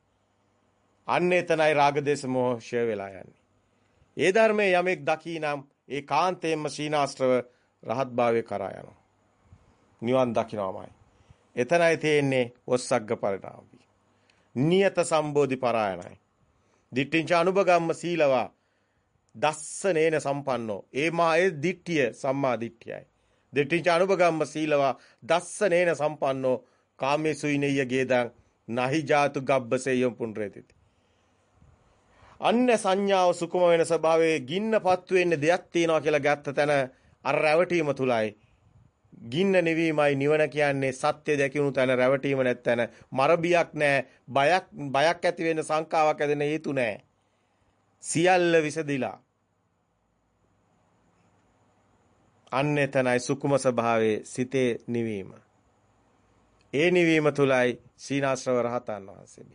අන්න එතනයි රාගදේශ මොහ ෂය වෙලා යන්නේ. ඒ ධර්මයේ යමෙක් දකිනම් ඒ කාන්තේම්ම සීනාස්ත්‍රව රහත් කරා යනවා. නිවන් දකින්නමයි. එතනයි තියෙන්නේ ඔස්සග්ග පරිණාමී. නියත සම්බෝධි පරායනයි. දිට්ඨිංච අනුභගම්ම සීලවා දස්සනේන සම්පන්නෝ. ඒ මා ඒ දිට්ඨිය සම්මා දිට්ඨියයි. දිට්ඨිච අනුපගම්ම සීලවා දස්සනේන සම්පන්නෝ කාමේසුයිනෙය ගේදං නහි ජාතු ගබ්බසෙයම් පුන්රේතිති. අන්න සංඥාව සුකුම වෙන ස්වභාවයේ ගින්නපත් වෙන්නේ දෙයක් තියනවා කියලා ගත්ත තැන අර රැවටීම තුලයි. ගින්න නිවීමයි නිවන කියන්නේ සත්‍ය දැකියුණු තැන රැවටීම නැත්තැන මරබියක් නැහැ බයක් බයක් ඇති වෙන සංකාවක් ඇදෙන හේතු නැහැ. සියල්ල විසදිලා. අන්න එතනයි සුකුම ස්වභාවයේ සිතේ නිවීම. ඒ නිවීම තුලයි සීනාශ්‍රව රහතන් වහන්සේ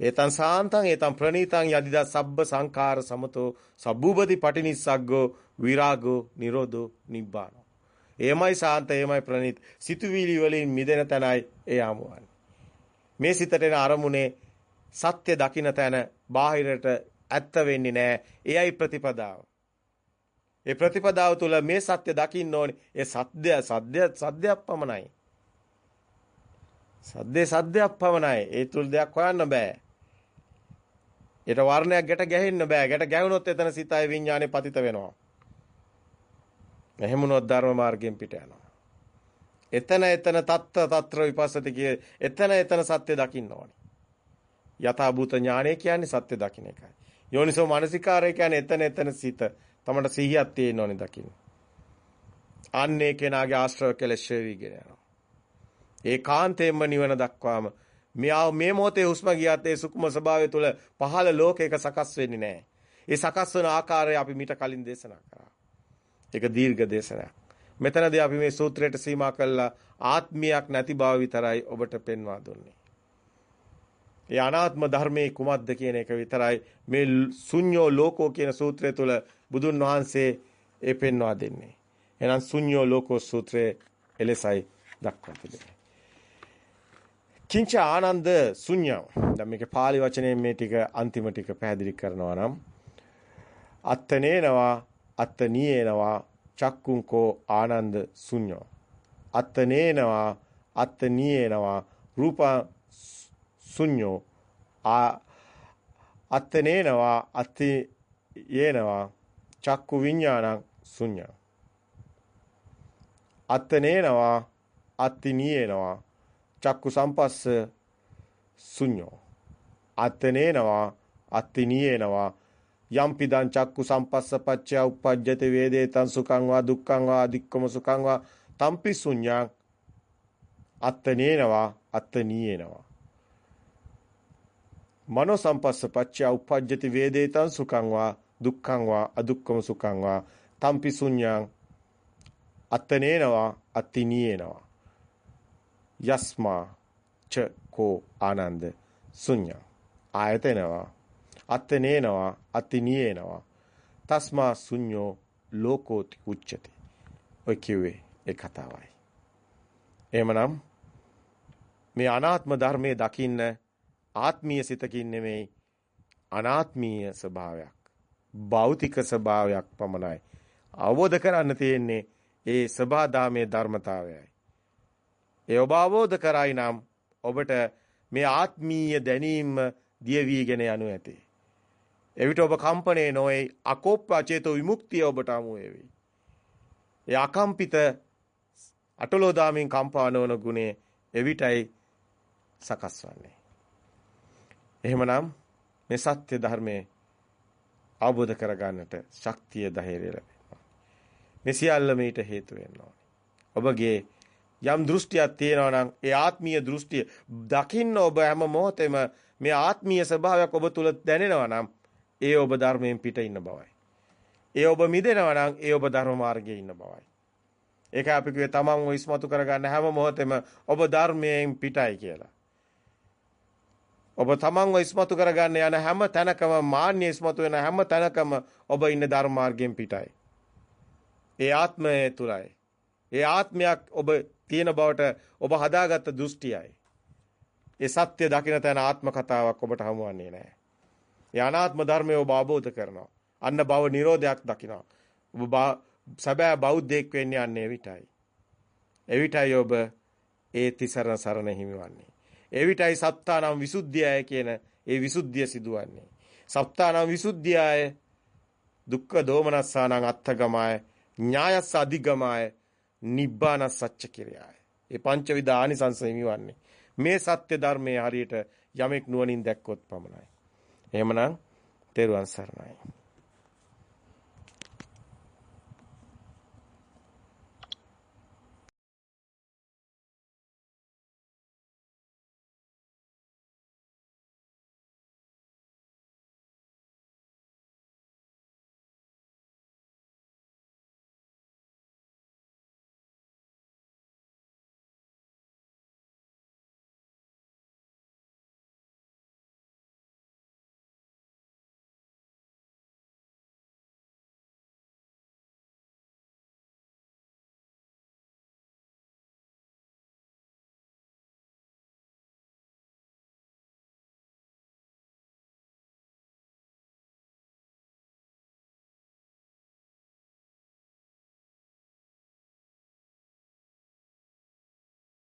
ඒතං සාන්තං ඒතං ප්‍රණීතං යදිදා සබ්බ සංඛාර සමතෝ සබ්බුපති පටිනිස්සග්ගෝ විරාගෝ නිරෝධෝ නිබ්බාන. එයමයි සාන්ත එයමයි ප්‍රණීත. සිතුවිලි වලින් මිදෙන තැනයි ඒ ආමුවන්නේ. මේ සිතට එන අරමුණේ සත්‍ය දකින්න තැන බාහිරට ඇත්ත වෙන්නේ නැහැ එයයි ප්‍රතිපදාව. ඒ ප්‍රතිපදාව තුළ මේ සත්‍ය දකින්න ඕනේ ඒ සත්‍ය සද්‍ය සද්‍යයක් පමණයි සද්දේ සද්දයක් පමණයි ඒ තුල් දෙයක් හොයන්න බෑ ඒට වර්ණයක් ගැට ගැහෙන්න බෑ ගැට ගැහුනොත් එතන සිතයි විඥානේ පතිත වෙනවා එහෙමුණොත් ධර්ම මාර්ගයෙන් පිට යනවා. එතන එතන තත්ත తත්‍ර විපස්සති කිය එතන එතන සත්‍ය දකින්න ඕනේ. යථා භූත ඥානය කියන්නේ සත්‍ය දකින්න එකයි. යෝනිසෝ මානසිකාරය කියන්නේ එතන එතන සිත. තමන්ට සිහියක් තියෙන්න ඕනේ දකින්න. අන්නේ කෙනාගේ ආශ්‍රව කෙලෙස් වේවිගෙන යනවා. ඒකාන්තයෙන්ම නිවන දක්වාම මෙයා මේ මොහොතේ හුස්ම ගියත් ඒ සුකුම ස්වභාවය තුළ පහළ ලෝකයක සකස් වෙන්නේ නැහැ. ඒ සකස් වන ආකාරය අපි මීට කලින් දේශනා කරා. ඒක දීර්ඝ දේශනයක්. මෙතනදී අපි මේ සූත්‍රයට සීමා කළා ආත්මියක් නැති බව විතරයි ඔබට පෙන්වා දුන්නේ. ඒ අනාත්ම ධර්මයේ කුමක්ද කියන එක විතරයි මේ ශුන්‍යෝ ලෝකෝ කියන සූත්‍රය තුල බුදුන් වහන්සේ ඒ පෙන්වා දෙන්නේ. එහෙනම් ශුන්‍යෝ ලෝකෝ සූත්‍රයේ එලෙසයි දක්වා තිබෙන්නේ. කිංච ආනන්ද ශුන්‍යව. දැන් මේකේ pāli වචනයෙන් මේ ටික අන්තිම ටික පැහැදිලි කරනවා නම් අත්තනේනවා අත්තනීයනවා චක්කුංකෝ ආනන්ද ශුඤ්ඤෝ අත්තනේනවා අත්තනීයනවා රූප ශුඤ්ඤෝ ආ අත්තනේනවා අත්ති යේනවා. චක්කු විඥානං ශුඤ්ඤ අත්තනේනවා අත්තිනීයනවා චක්කු සම්පස්ස ශුඤ්ඤෝ අත්තනේනවා අත්තිනීයනවා යම්පිදං චක්කු සම්පස්සපච්චය උප්පජ්ජති වේදේතං සුඛං වා දුක්ඛං වා අදික්කම සුඛං වා. තම්පි ශුඤ්ඤං අත්තනේනවා අත්තනීයනවා මනෝ සම්පස්සපච්චය උප්පජ්ජති වේදේතං සුඛං වා දුක්ඛං වා අදුක්කම සුඛං වා තම්පි ශුඤ්ඤං අත්තනේනවා අත්තිනීයනවා. යස්මා ච කෝ ආනන්ද ශුඤ්ඤං ආයතනවා අත්තනේනවා අතිනියේනවා තස්මා ශුඤ්ඤෝ ලෝකෝති උච්චති. ඔය කිව්වේ ඒ කතාවයි. එහෙමනම් මේ අනාත්ම ධර්මයේ දකින්න ආත්මීය සිතකින් නෙමෙයි අනාත්මීය ස්වභාවයක් භෞතික ස්වභාවයක් පමණයි අවබෝධ කරන්න තියෙන්නේ ඒ සබාදාමේ ධර්මතාවයයි ඒ ඔබ අවබෝධ කරයි නම් ඔබට මේ ආත්මීය දැනීම දිය වීගෙන යනු ඇතේ එවිට ඔබ කම්පණේ නොවේ අකෝප්ප අචේතෝ විමුක්තිය ඔබට අමු වේවි. ඒ අකම්පිත අටලෝදාමින් කම්පා නොවන ගුණේ එවිටයි සකස් වන්නේ. එහෙමනම් මේ සත්‍ය ධර්මයේ අවබෝධ කරගන්නට ශක්තිය ධෛර්යය ලැබෙනවා. මේ සියල්ල මේට හේතු වෙනවා. ඔබගේ යම් දෘෂ්ටියක් තියෙනවා නම් ඒ ආත්මීය දෘෂ්ටිය දකින්න ඔබ හැම මොහොතෙම මේ ආත්මීය ස්වභාවයක් ඔබ තුල දැනෙනවා නම් ඒ ඔබ ධර්මයෙන් පිට ඉන්න බවයි. ඒ ඔබ මිදෙනවා නම් ඒ ඔබ ධර්ම මාර්ගයේ ඉන්න බවයි. ඒක අපි කිව්වේ තමන්ව ඉස්මතු කරගන්න හැම මොහොතෙම ඔබ ධර්මයෙන් පිටයි කියලා. ඔබ තමන්ව ඉස්මතු කරගන්න යන හැම තැනකම මාන්‍ය ඉස්මතු වෙන හැම තැනකම ඔබ ඉන්න ධර්ම මාර්ගයෙන් පිටයි. ඒ ආත්මය තුලයි. ඒ ආත්මයක් ඔබ තියෙන බවට ඔබ හදාගත්ත දෘෂ්ටියයි. ඒ සත්‍ය දකින තැන ආත්ම කතාවක් ඔබට හමුවන්නේ නැහැ. ඒ අනාත්ම ධර්මය ඔබ අවබෝධ කරනවා. අන්න භව නිරෝධයක් දකිනවා. ඔබ සැබෑ බෞද්ධයෙක් වෙන්නේ අන්නේ එවිටයි. එවිටයි ඔබ ඒ තිසරණ සරණ හිමිවන්නේ. එවිටයි සත්තානම් විසුද්ධියය කියන ඒ විසුද්ධිය සිදුවන්නේ. සත්තානම් විසුද්ධියය දුක්ඛ දෝමනස්සානං අත්තගමය ඥායස්ස අධිගමය නිබ්බාන සත්‍ය කිරයයි. ඒ පංචවිධ ආනිසංස හිමිවන්නේ. මේ සත්‍ය ධර්මයේ හරියට යමෙක් නුවණින් දැක්කොත් පමණයි. එහෙමනම් තෙරුවන් සරණයි.